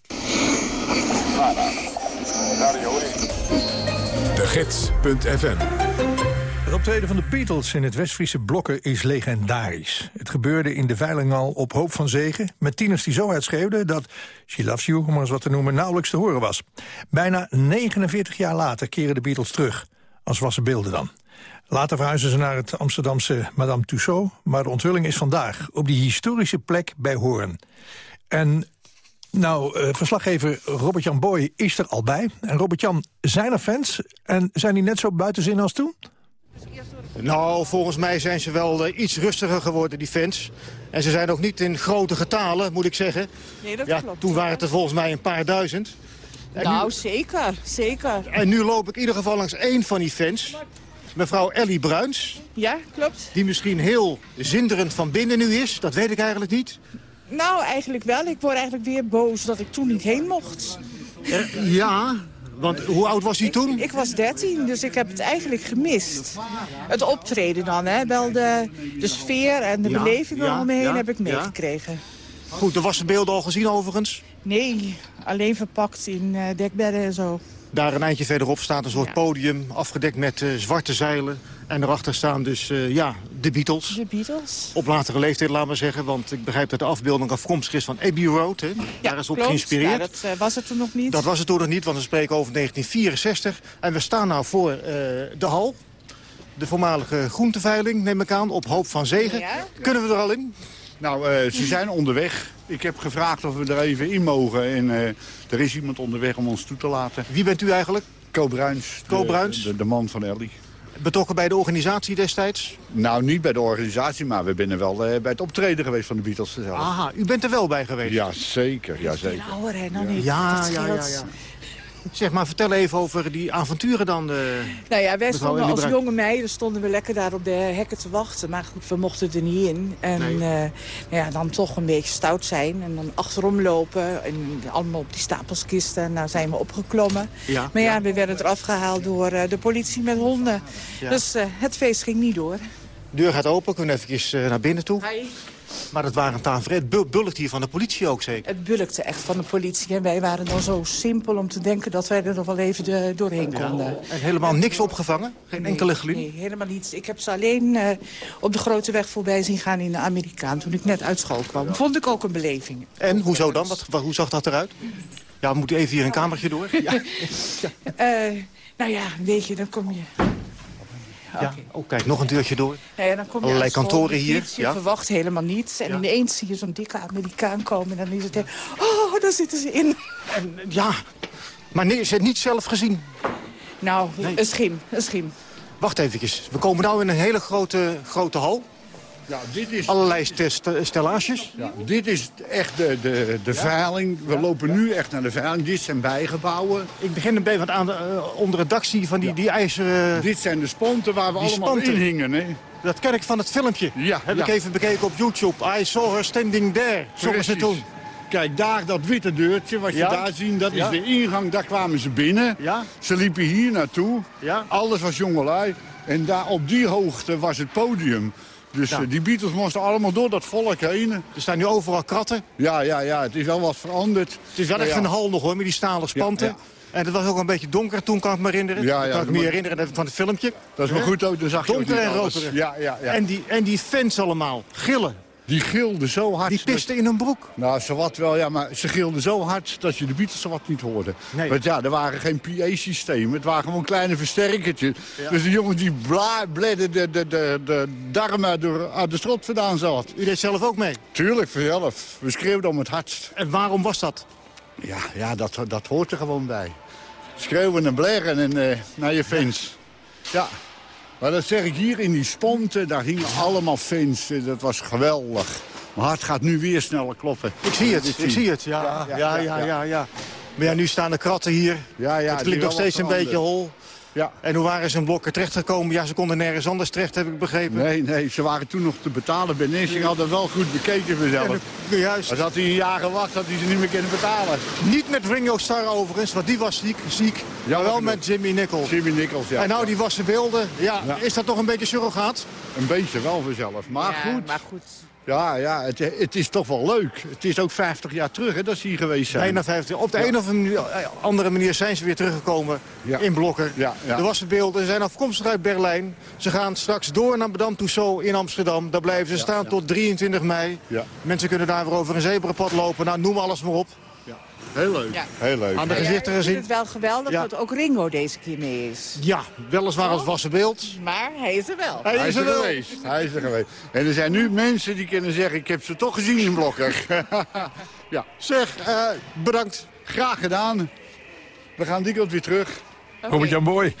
[SPEAKER 1] De Gids.fm
[SPEAKER 9] Het optreden van de Beatles in het Westfriese Blokken is legendarisch. Het gebeurde in de Veilinghal op Hoop van Zegen... met tieners die zo uitschreeuwden dat She Loves You, om maar eens wat te noemen, nauwelijks te horen was. Bijna 49 jaar later keren de Beatles terug. Als wassen beelden dan. Later verhuizen ze naar het Amsterdamse Madame Tussauds... maar de onthulling is vandaag op die historische plek bij Hoorn. En nou, eh, verslaggever Robert-Jan Boy is er al bij. En Robert-Jan, zijn er fans? En zijn die net zo buitenzin als toen?
[SPEAKER 30] Nou, volgens mij zijn ze wel eh, iets rustiger geworden, die fans. En ze zijn ook niet in grote getalen, moet ik zeggen.
[SPEAKER 31] Nee, dat
[SPEAKER 30] ja,
[SPEAKER 31] klopt.
[SPEAKER 30] Toen waren het er volgens mij een paar duizend. En
[SPEAKER 31] nou,
[SPEAKER 30] nu,
[SPEAKER 31] zeker, zeker.
[SPEAKER 30] en nu loop ik in ieder geval langs één van die fans. Mevrouw Ellie Bruins.
[SPEAKER 31] Ja, klopt.
[SPEAKER 30] Die misschien heel zinderend van binnen nu is. Dat weet ik eigenlijk niet.
[SPEAKER 31] Nou, eigenlijk wel. Ik word eigenlijk weer boos dat ik toen niet heen mocht.
[SPEAKER 30] Eh, ja, want hoe oud was hij toen?
[SPEAKER 31] Ik was 13, dus ik heb het eigenlijk gemist. Het optreden dan, hè. Wel de, de sfeer en de
[SPEAKER 30] Ja,
[SPEAKER 31] belevingen
[SPEAKER 30] ja,
[SPEAKER 31] om me heen
[SPEAKER 30] ja,
[SPEAKER 31] heb ik meegekregen.
[SPEAKER 30] Goed, de wassenbeelden al gezien overigens.
[SPEAKER 31] Nee, alleen verpakt in eh, dekbedden en zo.
[SPEAKER 30] Daar een eindje verderop staat een soort podium, afgedekt met eh, zwarte zeilen. En daarachter staan dus, eh, ja, de Beatles.
[SPEAKER 31] De Beatles.
[SPEAKER 30] Op latere leeftijd, laat maar zeggen. Want ik begrijp dat de afbeelding afkomstig is van Abbey Road. Hè? Daar is op
[SPEAKER 31] Klopt.
[SPEAKER 30] geïnspireerd.
[SPEAKER 31] Ja, dat eh, was het toen nog niet.
[SPEAKER 30] Dat was het toen nog niet, want we spreken over 1964. En we staan nou voor eh, de hal. De voormalige groenteveiling, neem ik aan, op Hoop van Zegen. Kunnen we er al in?
[SPEAKER 32] Nou, eh, ze zijn onderweg. Ik heb gevraagd of we er even in mogen. En eh, er is iemand onderweg om ons toe te laten.
[SPEAKER 30] Wie bent u eigenlijk?
[SPEAKER 32] Co Bruins. de-
[SPEAKER 30] Co Bruins?
[SPEAKER 32] De, de man van Ellie.
[SPEAKER 30] Betrokken bij de organisatie destijds?
[SPEAKER 32] Nou, niet bij de organisatie, maar we zijn wel eh, bij het optreden geweest van de Beatles zelf.
[SPEAKER 30] Aha, u bent er wel bij geweest?
[SPEAKER 32] Ja, zeker. Ja, zeker.
[SPEAKER 31] ouder, hè, dan ik.
[SPEAKER 30] Ja,
[SPEAKER 31] Dat
[SPEAKER 30] ja, ja, ja. Zeg maar, vertel even over die avonturen dan. eh,
[SPEAKER 31] Nou ja, wij stonden als jonge meiden stonden we lekker daar op de hekken te wachten. Maar goed, we mochten er niet in. En
[SPEAKER 30] Nee.
[SPEAKER 31] eh, nou ja, dan toch een beetje stout zijn. En dan achterom lopen. En allemaal op die stapelskisten. En nou zijn we opgeklommen.
[SPEAKER 30] Ja,
[SPEAKER 31] maar ja,
[SPEAKER 30] ja.
[SPEAKER 31] we werden eraf gehaald door eh, de politie met honden.
[SPEAKER 30] Ja.
[SPEAKER 31] Dus het feest ging niet door.
[SPEAKER 30] deur gaat open, kunnen even uh, naar binnen toe. Maar het waren tafereel. Bu bulkt hier van de politie ook zeker?
[SPEAKER 31] Het bulkte echt van de politie. En wij waren dan zo simpel om te denken dat wij er nog wel even de- doorheen konden.
[SPEAKER 30] En helemaal niks opgevangen? Geen enkele glim?
[SPEAKER 31] Nee, helemaal niets. Ik heb ze alleen eh, op de grote weg voorbij zien gaan in de Amerikaan... toen ik net uit school kwam. Vond ik ook een beleving.
[SPEAKER 30] En, hoezo dan? Wat, wat- hoe zag dat eruit? Ja, we moeten even hier een kamertje door. Ja,
[SPEAKER 31] Eh, nou ja, weet je, dan kom je...
[SPEAKER 30] ja. Oh, kijk, nog een deurtje door.
[SPEAKER 31] Nou ja, dan kom je
[SPEAKER 30] Allerlei kantoren hier,
[SPEAKER 31] Je
[SPEAKER 30] ja.
[SPEAKER 31] verwacht helemaal niets. En ineens zie je zo'n dikke Amerikaan komen. En dan is het... heel- Oh, daar zitten ze in.
[SPEAKER 30] En, ja, maar nee, ze heeft niet zelf gezien.
[SPEAKER 31] Nou, een schim, een schim.
[SPEAKER 30] Wacht even. We komen nou in een hele grote, grote hal.
[SPEAKER 32] Ja, dit is...
[SPEAKER 30] Allerlei st- stellages.
[SPEAKER 32] Ja, dit is echt de, de, de veiling. We lopen nu echt naar de veiling. Dit zijn bijgebouwen.
[SPEAKER 30] Ik begin een beetje wat aan de, eh, onder het dak zie van die, die ijzeren...
[SPEAKER 32] Dit zijn de sponten waar we allemaal
[SPEAKER 30] spanten.
[SPEAKER 32] in hingen. Hè?
[SPEAKER 30] Dat ken ik van het filmpje.
[SPEAKER 32] Ja,
[SPEAKER 30] Heb ik even bekeken op YouTube. I saw her standing there. Zongen ze toen.
[SPEAKER 32] Kijk, daar dat witte deurtje, wat je
[SPEAKER 30] Ja.
[SPEAKER 32] daar ziet, dat is
[SPEAKER 30] Ja.
[SPEAKER 32] de ingang. Daar kwamen ze binnen.
[SPEAKER 30] Ja.
[SPEAKER 32] Ze liepen hier naartoe.
[SPEAKER 30] Ja.
[SPEAKER 32] Alles was jongelui. En daar op die hoogte was het podium. Dus
[SPEAKER 30] Ja.
[SPEAKER 32] eh, die Beatles moesten allemaal door dat volk heen.
[SPEAKER 30] Er staan nu overal kratten.
[SPEAKER 32] Ja, ja, ja, het is wel wat veranderd.
[SPEAKER 30] Het is wel echt
[SPEAKER 32] Ja.
[SPEAKER 30] een hal nog hoor, met die stalen spanten.
[SPEAKER 32] Ja,
[SPEAKER 30] En het was ook een beetje donker toen, kan ik me herinneren.
[SPEAKER 32] Ja,
[SPEAKER 30] kan ik me herinneren van het filmpje.
[SPEAKER 32] Dat is wel
[SPEAKER 30] Hè?
[SPEAKER 32] goed ook, dan zag je ook
[SPEAKER 30] Donker en rokerig.
[SPEAKER 32] Ja, ja, ja.
[SPEAKER 30] En, die, en die fans allemaal, gillen.
[SPEAKER 32] Die gilden zo hard.
[SPEAKER 30] Die pisten in hun broek.
[SPEAKER 32] Nou, zowat wel, ja, maar ze gilden zo hard dat je de Beatles zowat niet hoorde.
[SPEAKER 30] Nee.
[SPEAKER 32] Want ja, er waren geen PA-systemen. Het waren gewoon kleine versterkertjes.
[SPEAKER 30] Ja.
[SPEAKER 32] Dus de jongen die bla, de, de, de, de darmen door uit de strot vandaan zat.
[SPEAKER 30] U deed zelf ook mee.
[SPEAKER 32] Tuurlijk, vanzelf. We schreeuwden om het hardst.
[SPEAKER 30] En waarom was dat?
[SPEAKER 32] Ja, ja dat, dat hoort er gewoon bij. Schreeuwen en blaren en, eh, naar je fans. Ja. Maar dat zeg ik hier in die sponten, daar hingen allemaal fans. Eh, Dat was geweldig. Mijn hart gaat nu weer sneller kloppen.
[SPEAKER 30] Ik zie het, ik zie het. Ja, ja, ja, ja. ja, Maar ja, nu staan de kratten hier.
[SPEAKER 32] Ja, ja,
[SPEAKER 30] het klinkt nog steeds een beetje hol.
[SPEAKER 32] Ja.
[SPEAKER 30] En hoe waren ze in blokken terechtgekomen? Ja, ze konden nergens anders terecht, heb ik begrepen.
[SPEAKER 32] Nee, nee, ze waren toen nog te betalen. Ben Nissing had dat wel goed bekeken vanzelf.
[SPEAKER 30] Ja, dat- juist.
[SPEAKER 32] Als had hij een jaar gewacht, had hij ze niet meer kunnen betalen.
[SPEAKER 30] Niet met Ringo Starr overigens, want die was ziek, ziek
[SPEAKER 32] Ja,
[SPEAKER 30] maar wel met Jimmy Nichols.
[SPEAKER 32] Jimmy Nichols, ja.
[SPEAKER 30] En nou, die wassen beelden. Ja,
[SPEAKER 32] Ja.
[SPEAKER 30] is dat toch een beetje surrogaat?
[SPEAKER 32] Een beetje wel vanzelf. Maar
[SPEAKER 31] Ja,
[SPEAKER 32] goed.
[SPEAKER 31] maar goed.
[SPEAKER 32] Ja, ja het, het is toch wel leuk. Het is ook 50 jaar terug hè, dat ze hier geweest zijn.
[SPEAKER 30] Bijna 50. Op de
[SPEAKER 32] Ja.
[SPEAKER 30] een of eh, andere manier zijn ze weer teruggekomen
[SPEAKER 32] Ja.
[SPEAKER 30] in Blokker.
[SPEAKER 32] Ja, ja.
[SPEAKER 30] De wassenbeelden ze zijn afkomstig uit Berlijn. Ze gaan straks door naar Madame Tussauds in Amsterdam. Daar blijven ze staan tot 23 mei.
[SPEAKER 32] Ja.
[SPEAKER 30] Mensen kunnen daar weer over een zebrapad lopen. Nou, noem alles maar op.
[SPEAKER 32] Heel leuk.
[SPEAKER 31] Ja.
[SPEAKER 32] Heel leuk.
[SPEAKER 30] Aan de
[SPEAKER 31] Ja, ik
[SPEAKER 30] gezichten gezien.
[SPEAKER 31] het wel geweldig
[SPEAKER 30] Ja.
[SPEAKER 31] dat ook Ringo deze keer mee is.
[SPEAKER 30] Ja, weliswaar als wassenbeeld.
[SPEAKER 31] Maar hij is er wel.
[SPEAKER 30] Hij
[SPEAKER 32] Hij
[SPEAKER 30] is er wel.
[SPEAKER 32] geweest. Hij is er geweest. En er zijn nu mensen die kunnen zeggen, ik heb ze toch gezien in Blokker. ja,
[SPEAKER 30] Zeg, eh, bedankt.
[SPEAKER 32] graag gedaan. We gaan dikwijls weer terug.
[SPEAKER 9] Robert-Jan Boy.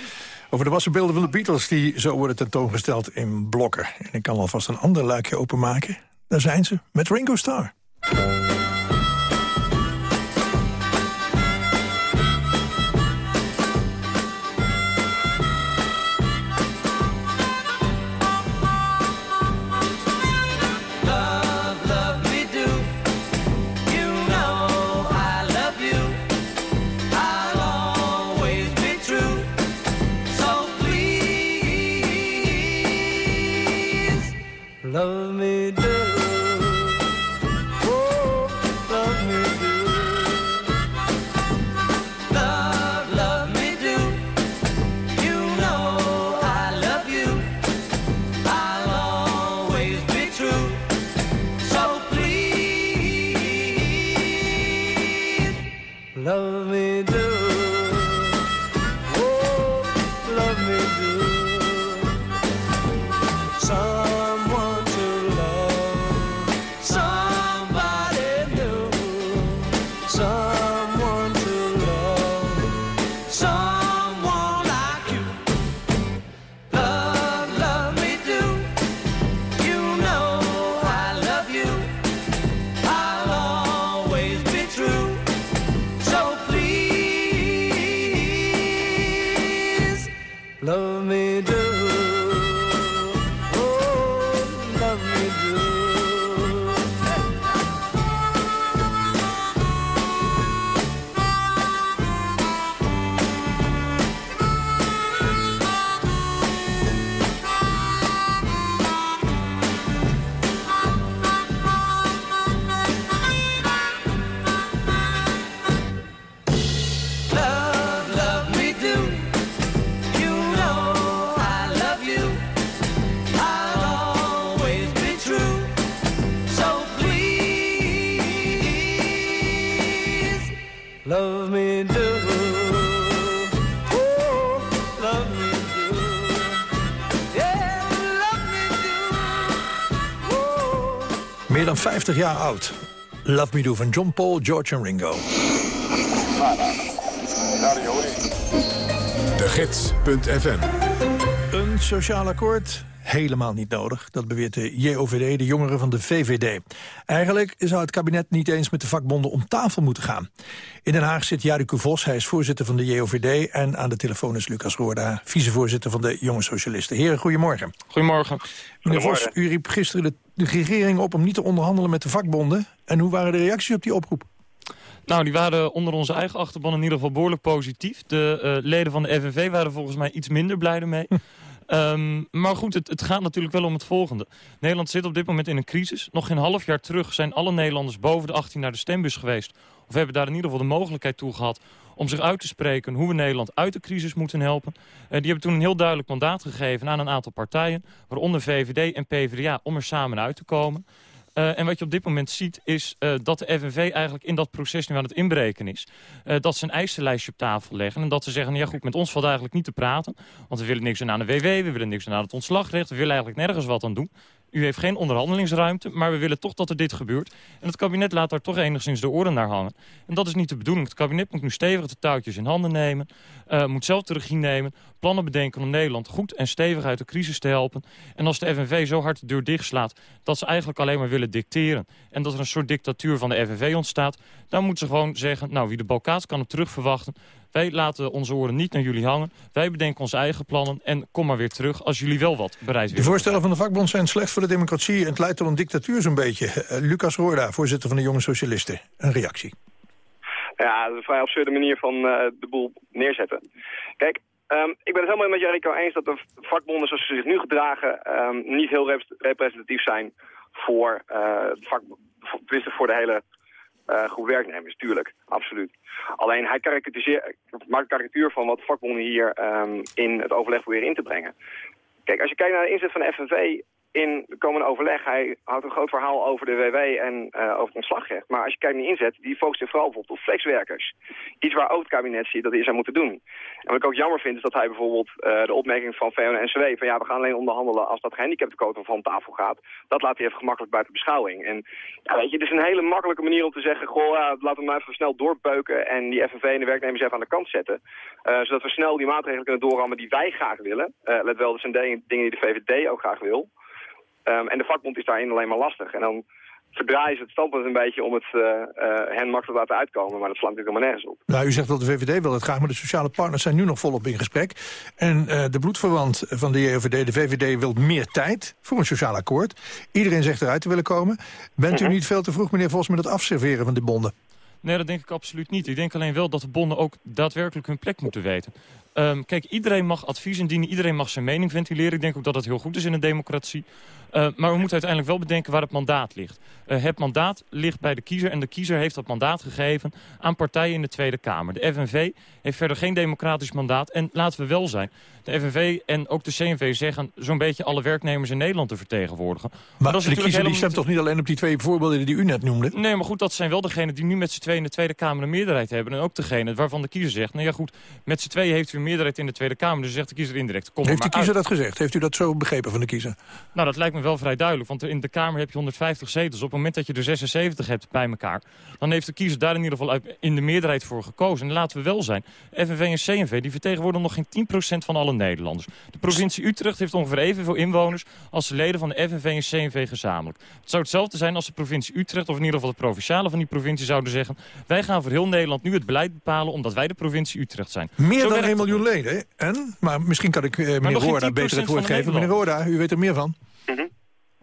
[SPEAKER 9] Over de wassenbeelden van de Beatles die zo worden tentoongesteld in blokken. En ik kan alvast een ander luikje openmaken. Daar zijn ze, met Ringo Starr.
[SPEAKER 16] Love me do. Oh, love me do. Yeah, love me do. Oh.
[SPEAKER 9] Meer dan 50 jaar oud. Love Me Do van John Paul, George en Ringo.
[SPEAKER 1] De Gids.fm
[SPEAKER 9] Een sociaal akkoord helemaal niet nodig. Dat beweert de JOVD, de jongeren van de VVD. Eigenlijk zou het kabinet niet eens met de vakbonden om tafel moeten gaan. In Den Haag zit Jariku Vos, hij is voorzitter van de JOVD... en aan de telefoon is Lucas Roorda, vicevoorzitter van de Jonge Socialisten. Heren, goedemorgen.
[SPEAKER 33] Goedemorgen.
[SPEAKER 9] Meneer Vos, u riep gisteren de, de regering op om niet te onderhandelen met de vakbonden. En hoe waren de reacties op die oproep?
[SPEAKER 33] Nou, die waren onder onze eigen achterban in ieder geval behoorlijk positief. De uh, leden van de FNV waren volgens mij iets minder blij ermee. Um, maar goed, het, het, gaat natuurlijk wel om het volgende. Nederland zit op dit moment in een crisis. Nog geen half jaar terug zijn alle Nederlanders boven de 18 naar de stembus geweest. Of hebben daar in ieder geval de mogelijkheid toe gehad om zich uit te spreken hoe we Nederland uit de crisis moeten helpen. Uh, die hebben toen een heel duidelijk mandaat gegeven aan een aantal partijen, waaronder VVD en PvdA, om er samen uit te komen. Uh, en wat je op dit moment ziet is uh, dat de FNV eigenlijk in dat proces nu aan het inbreken is. Uh, dat ze een eisenlijstje op tafel leggen en dat ze zeggen... ja goed, met ons valt eigenlijk niet te praten. Want we willen niks aan de WW, we willen niks aan het ontslagrecht... we willen eigenlijk nergens wat aan doen. U heeft geen onderhandelingsruimte, maar we willen toch dat er dit gebeurt. En het kabinet laat daar toch enigszins de oren naar hangen. En dat is niet de bedoeling. Het kabinet moet nu stevig de touwtjes in handen nemen. Uh, moet zelf de regie nemen. Plannen bedenken om Nederland goed en stevig uit de crisis te helpen. En als de FNV zo hard de deur dichtslaat dat ze eigenlijk alleen maar willen dicteren... en dat er een soort dictatuur van de FNV ontstaat... dan moeten ze gewoon zeggen, nou wie de balkaat kan op terug verwachten... Wij laten onze oren niet naar jullie hangen. Wij bedenken onze eigen plannen en kom maar weer terug als jullie wel wat bereid willen.
[SPEAKER 9] De voorstellen van de vakbond zijn slecht voor de democratie... en het leidt tot een dictatuur zo'n beetje. Uh, Lucas Roorda, voorzitter van de Jonge Socialisten. Een reactie.
[SPEAKER 34] Ja, dat is een vrij absurde manier van uh, de boel neerzetten. Kijk, um, ik ben het helemaal met Jericho eens dat de vakbonden zoals ze zich nu gedragen... Um, niet heel rep representatief zijn voor, uh, vak, voor, voor de hele uh, groep werknemers, tuurlijk, absoluut. Alleen hij maakt karikatuur van wat vakbonden hier um, in het overleg proberen in te brengen. Kijk, als je kijkt naar de inzet van de FNV in de komende overleg, hij houdt een groot verhaal over de WW en uh, over het ontslagrecht. Maar als je kijkt naar inzet, die focust zich vooral bijvoorbeeld op flexwerkers. Iets waar ook het kabinet ziet dat hij zou moeten doen. En wat ik ook jammer vind, is dat hij bijvoorbeeld uh, de opmerking van en NCW... van ja, we gaan alleen onderhandelen als dat gehandicaptenquotum van tafel gaat. Dat laat hij even gemakkelijk buiten beschouwing. En weet je, het is een hele makkelijke manier om te zeggen... goh, laten we maar even snel doorbeuken en die FNV en de werknemers even aan de kant zetten. Uh, zodat we snel die maatregelen kunnen doorrammen die wij graag willen. let wel, dat zijn dingen die de VVD ook graag wil... Um, en de vakbond is daarin alleen maar lastig. En dan verdraaien ze het standpunt een beetje om het uh, uh, hen makkelijk te laten uitkomen. Maar dat slaat natuurlijk helemaal nergens op.
[SPEAKER 9] Nou, u zegt dat de VVD wil het graag, maar de sociale partners zijn nu nog volop in gesprek. En uh, de bloedverwant van de JOVD, de VVD, wil meer tijd voor een sociaal akkoord. Iedereen zegt eruit te willen komen. Bent u niet veel te vroeg, meneer Vos, met het afserveren van die bonden?
[SPEAKER 33] Nee, dat denk ik absoluut niet. Ik denk alleen wel dat de bonden ook daadwerkelijk hun plek moeten weten. Um, kijk, iedereen mag advies indienen, iedereen mag zijn mening ventileren. Ik denk ook dat dat heel goed is in een democratie. Uh, maar we moeten uiteindelijk wel bedenken waar het mandaat ligt. Uh, het mandaat ligt bij de kiezer en de kiezer heeft dat mandaat gegeven aan partijen in de Tweede Kamer. De FNV heeft verder geen democratisch mandaat en laten we wel zijn. De FNV en ook de CNV zeggen zo'n beetje alle werknemers in Nederland te vertegenwoordigen.
[SPEAKER 9] Maar, maar dat is de kiezer die stemt toch niet alleen op die twee voorbeelden die u net noemde?
[SPEAKER 33] Nee, maar goed, dat zijn wel degenen die nu met z'n tweeën in de Tweede Kamer een meerderheid hebben. En ook degene waarvan de kiezer zegt, nou ja goed, met z'n tweeën heeft u een meerderheid in de Tweede Kamer. Dus zegt de kiezer indirect, kom
[SPEAKER 9] Heeft
[SPEAKER 33] de
[SPEAKER 9] kiezer uit. dat gezegd? Heeft u dat zo begrepen van de kiezer?
[SPEAKER 33] Nou, dat lijkt me wel vrij duidelijk. Want in de Kamer heb je 150 zetels. Op het moment dat je er 76 hebt bij elkaar... dan heeft de kiezer daar in ieder geval in de meerderheid voor gekozen. En laten we wel zijn, FNV en CNV die vertegenwoordigen nog geen 10% van alle Nederlanders. De provincie Utrecht heeft ongeveer evenveel inwoners... als de leden van de FNV en CNV gezamenlijk. Het zou hetzelfde zijn als de provincie Utrecht... of in ieder geval de provinciale van die provincie zouden zeggen... wij gaan voor heel Nederland nu het beleid bepalen... omdat wij de provincie Utrecht zijn.
[SPEAKER 9] Meer Zo dan 1 miljoen leden, en? Maar misschien kan ik uh, meneer Roorda beter het woord geven. Meneer Roorda, u weet er meer van.
[SPEAKER 34] Mm -hmm.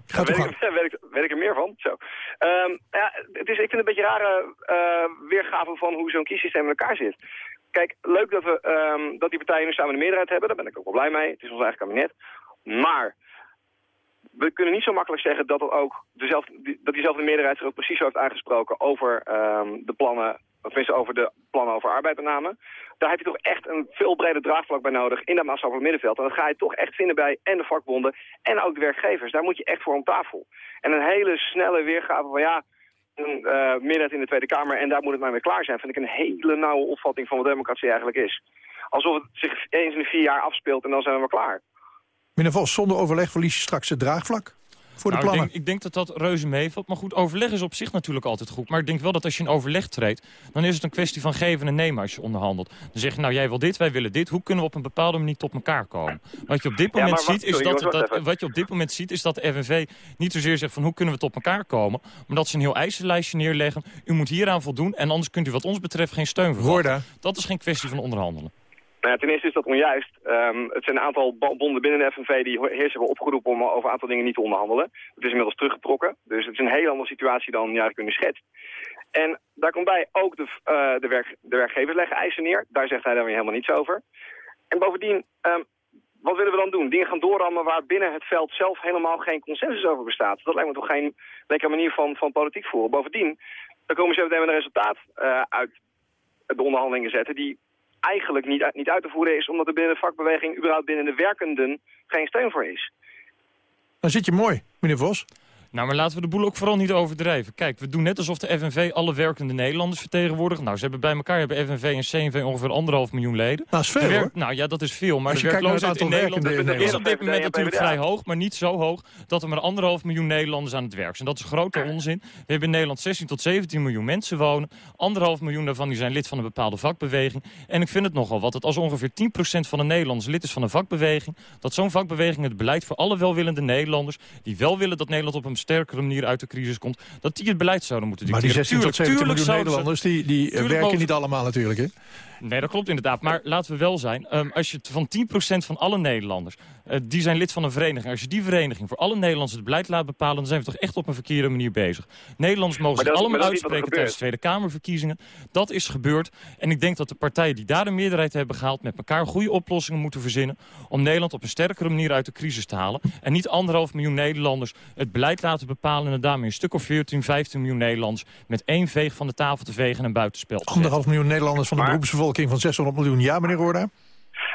[SPEAKER 34] Gaat ja, weet, ik, weet, ik, weet, ik, er meer van. Zo. Um, ja, het is, ik vind het een beetje een rare uh, weergave van hoe zo'n kiessysteem in elkaar zit. Kijk, leuk dat, we, um, dat die partijen nu samen de meerderheid hebben. Daar ben ik ook wel blij mee. Het is ons eigen kabinet. Maar we kunnen niet zo makkelijk zeggen dat, ook dezelfde, dat diezelfde meerderheid zich ook precies zo heeft aangesproken over um, de plannen, of tenminste over de plannen over arbeidername. Daar heb je toch echt een veel breder draagvlak bij nodig in dat maatschappelijk middenveld. En dat ga je toch echt vinden bij en de vakbonden en ook de werkgevers. Daar moet je echt voor om tafel. En een hele snelle weergave van ja, een uh, in de Tweede Kamer en daar moet het maar weer klaar zijn, vind ik een hele nauwe opvatting van wat democratie eigenlijk is. Alsof het zich eens in de vier jaar afspeelt en dan zijn we maar klaar.
[SPEAKER 9] Meneer Vos, zonder overleg verlies je straks het draagvlak voor de
[SPEAKER 33] Nou, ik denk, ik denk dat dat reuze meevalt. Maar goed, overleg is op zich natuurlijk altijd goed. Maar ik denk wel dat als je in overleg treedt... dan is het een kwestie van geven en nemen als je onderhandelt. Dan zeg je, nou jij wil dit, wij willen dit. Hoe kunnen we op een bepaalde manier tot elkaar komen? Wat je op dit moment, ziet, is dat, dat, wat je op dit moment ziet is dat de FNV niet zozeer zegt van hoe kunnen we tot elkaar komen. Maar dat ze een heel eisenlijstje neerleggen. U moet hieraan voldoen en anders kunt u wat ons betreft geen steun verwachten. Dat is geen kwestie van onderhandelen.
[SPEAKER 34] Nou ja, ten eerste is dat onjuist. Ehm, het zijn een aantal bonden binnen de FNV die heers hebben opgeroepen om over een aantal dingen niet te onderhandelen. Het is inmiddels teruggetrokken. Dus het is een hele andere situatie dan jij kunnen schetst. En daar komt bij ook de, eh, de, werk, de werkgevers leggen eisen neer. Daar zegt hij dan weer helemaal niets over. En bovendien, ehm, wat willen we dan doen? Dingen gaan doorrammen waar binnen het veld zelf helemaal geen consensus over bestaat. Dat lijkt me toch geen lekkere manier van, van politiek voeren. Bovendien, dan komen ze meteen met een resultaat eh, uit de onderhandelingen zetten... die eigenlijk niet, niet uit te voeren is... omdat er binnen de vakbeweging, überhaupt binnen de werkenden, geen steun voor is.
[SPEAKER 9] Dan zit je mooi, meneer Vos.
[SPEAKER 33] Nou, maar laten we de boel ook vooral niet overdrijven. Kijk, we doen net alsof de FNV alle werkende Nederlanders vertegenwoordigt. Nou, ze hebben bij elkaar hebben FNV en CNV ongeveer anderhalf miljoen leden.
[SPEAKER 9] Dat is veel,
[SPEAKER 33] werk-. Nou ja, dat is veel. Maar
[SPEAKER 9] Als
[SPEAKER 33] de
[SPEAKER 9] je kijkt naar het
[SPEAKER 33] werkloosheid in
[SPEAKER 9] aantal
[SPEAKER 33] Nederland
[SPEAKER 9] in
[SPEAKER 33] is op dit
[SPEAKER 34] Nederland.
[SPEAKER 33] moment natuurlijk vrij hoog, maar niet zo hoog dat er maar anderhalf miljoen Nederlanders aan het werk zijn. Dat is grote onzin. We hebben in Nederland 16 tot 17 miljoen mensen wonen. Anderhalf miljoen daarvan die zijn lid van een bepaalde vakbeweging. En ik vind het nogal wat dat als ongeveer 10% van de Nederlanders lid is van een vakbeweging, dat zo'n vakbeweging het beleid voor alle welwillende Nederlanders, die wel willen dat Nederland op een sterkere manier uit de crisis komt, dat die het beleid zouden moeten
[SPEAKER 9] Maar die
[SPEAKER 33] dicteren.
[SPEAKER 9] 16 tot 17 miljoen Nederlanders, die, die werken niet allemaal natuurlijk. Hè?
[SPEAKER 33] Nee, dat klopt inderdaad. Maar laten we wel zijn. ehm, als je het van 10% van alle Nederlanders, eh, die zijn lid van een vereniging. Als je die vereniging voor alle Nederlanders het beleid laat bepalen... dan zijn we toch echt op een verkeerde manier bezig. Nederlanders mogen zich allemaal uitspreken tijdens de Tweede Kamerverkiezingen. Dat is gebeurd. En ik denk dat de partijen die daar de meerderheid hebben gehaald... met elkaar goede oplossingen moeten verzinnen... om Nederland op een sterkere manier uit de crisis te halen. En niet anderhalf miljoen Nederlanders het beleid laten bepalen... en daarmee een stuk of 14, 15 miljoen Nederlanders... met één veeg van de tafel te vegen en buitenspel te zetten.
[SPEAKER 9] Anderhalf miljoen Nederlanders van de beroepsbevolking van 600 miljoen. Ja, meneer Roorda?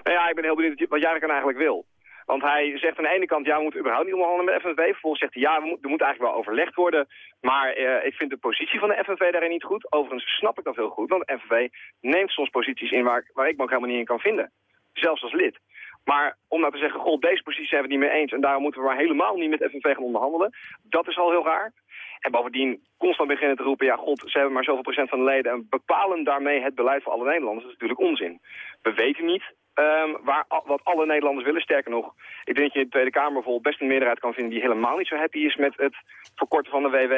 [SPEAKER 34] Nou ja, ik ben heel benieuwd wat Jarek dan eigenlijk wil. Want hij zegt aan de ene kant, ja, we moeten überhaupt niet onderhandelen met FNV. Vervolgens zegt hij, ja, we moet, er moet eigenlijk wel overlegd worden. Maar eh, ik vind de positie van de FNV daarin niet goed. Overigens snap ik dat heel goed, want de FNV neemt soms posities in waar, waar ik me ook helemaal niet in kan vinden. Zelfs als lid. Maar om nou te zeggen, goh, deze positie zijn we niet mee eens... en daarom moeten we maar helemaal niet met FNV gaan onderhandelen... dat is al heel raar. En bovendien constant beginnen te roepen... ja, god, ze hebben maar zoveel procent van de leden... en bepalen daarmee het beleid voor alle Nederlanders. Dat is natuurlijk onzin. We weten niet ehm, waar, wat alle Nederlanders willen. Sterker nog, ik denk dat je in de Tweede Kamer bijvoorbeeld... best een meerderheid kan vinden die helemaal niet zo happy is... met het verkorten van de WW.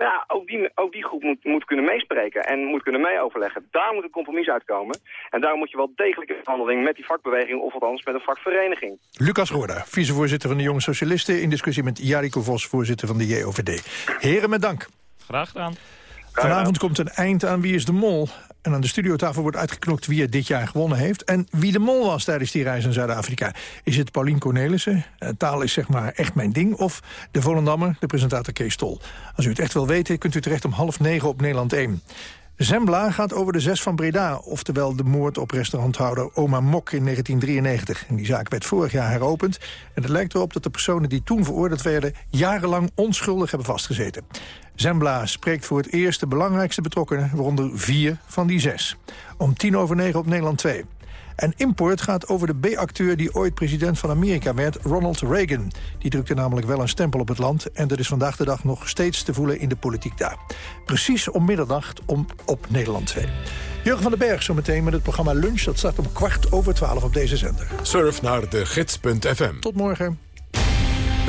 [SPEAKER 34] Nou ja, ook die, ook die groep moet, moet kunnen meespreken en moet kunnen meeoverleggen. Daar moet een compromis uitkomen. En daarom moet je wel degelijk in verhandeling met die vakbeweging... of althans met een vakvereniging.
[SPEAKER 9] Lucas Roorda, vicevoorzitter van de Jonge Socialisten... in discussie met Jariko Vos, voorzitter van de JOVD. Heren, met dank.
[SPEAKER 33] Graag gedaan.
[SPEAKER 9] Vanavond komt een eind aan Wie is de Mol. En aan de studiotafel wordt uitgeknokt wie er dit jaar gewonnen heeft... en wie de mol was tijdens die reis in Zuid-Afrika. Is het Paulien Cornelissen, eh, taal is zeg maar echt mijn ding... of de Volendammer, de presentator Kees Tol? Als u het echt wil weten, kunt u terecht om half negen op Nederland 1. Zembla gaat over de zes van Breda, oftewel de moord op restauranthouder Oma Mok in 1993. En die zaak werd vorig jaar heropend. En het lijkt erop dat de personen die toen veroordeeld werden... jarenlang onschuldig hebben vastgezeten. Zembla spreekt voor het eerst de belangrijkste betrokkenen... waaronder vier van die zes. Om tien over negen op Nederland 2. En Import gaat over de B-acteur die ooit president van Amerika werd, Ronald Reagan. Die drukte namelijk wel een stempel op het land... en dat is vandaag de dag nog steeds te voelen in de politiek daar. Precies om middernacht om, op Nederland 2. Jurgen van den Berg zometeen met het programma Lunch. Dat start om kwart over twaalf op deze zender.
[SPEAKER 1] Surf naar de gids.fm.
[SPEAKER 9] Tot morgen.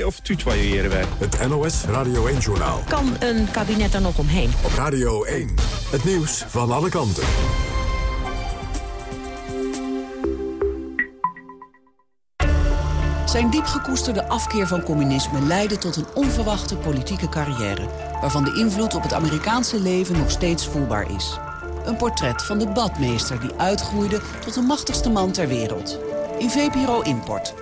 [SPEAKER 35] of tutoyeren wij?
[SPEAKER 1] Het NOS Radio 1-journaal.
[SPEAKER 36] Kan een kabinet er nog omheen?
[SPEAKER 1] Op Radio 1. Het nieuws van alle kanten.
[SPEAKER 37] Zijn diep gekoesterde afkeer van communisme leidde tot een onverwachte politieke carrière... waarvan de invloed op het Amerikaanse leven nog steeds voelbaar is. Een portret van de badmeester die uitgroeide tot de machtigste man ter wereld. In VPRO Import.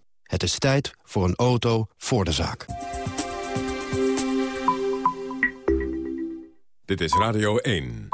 [SPEAKER 38] Het is tijd voor een auto voor de zaak.
[SPEAKER 1] Dit is Radio 1.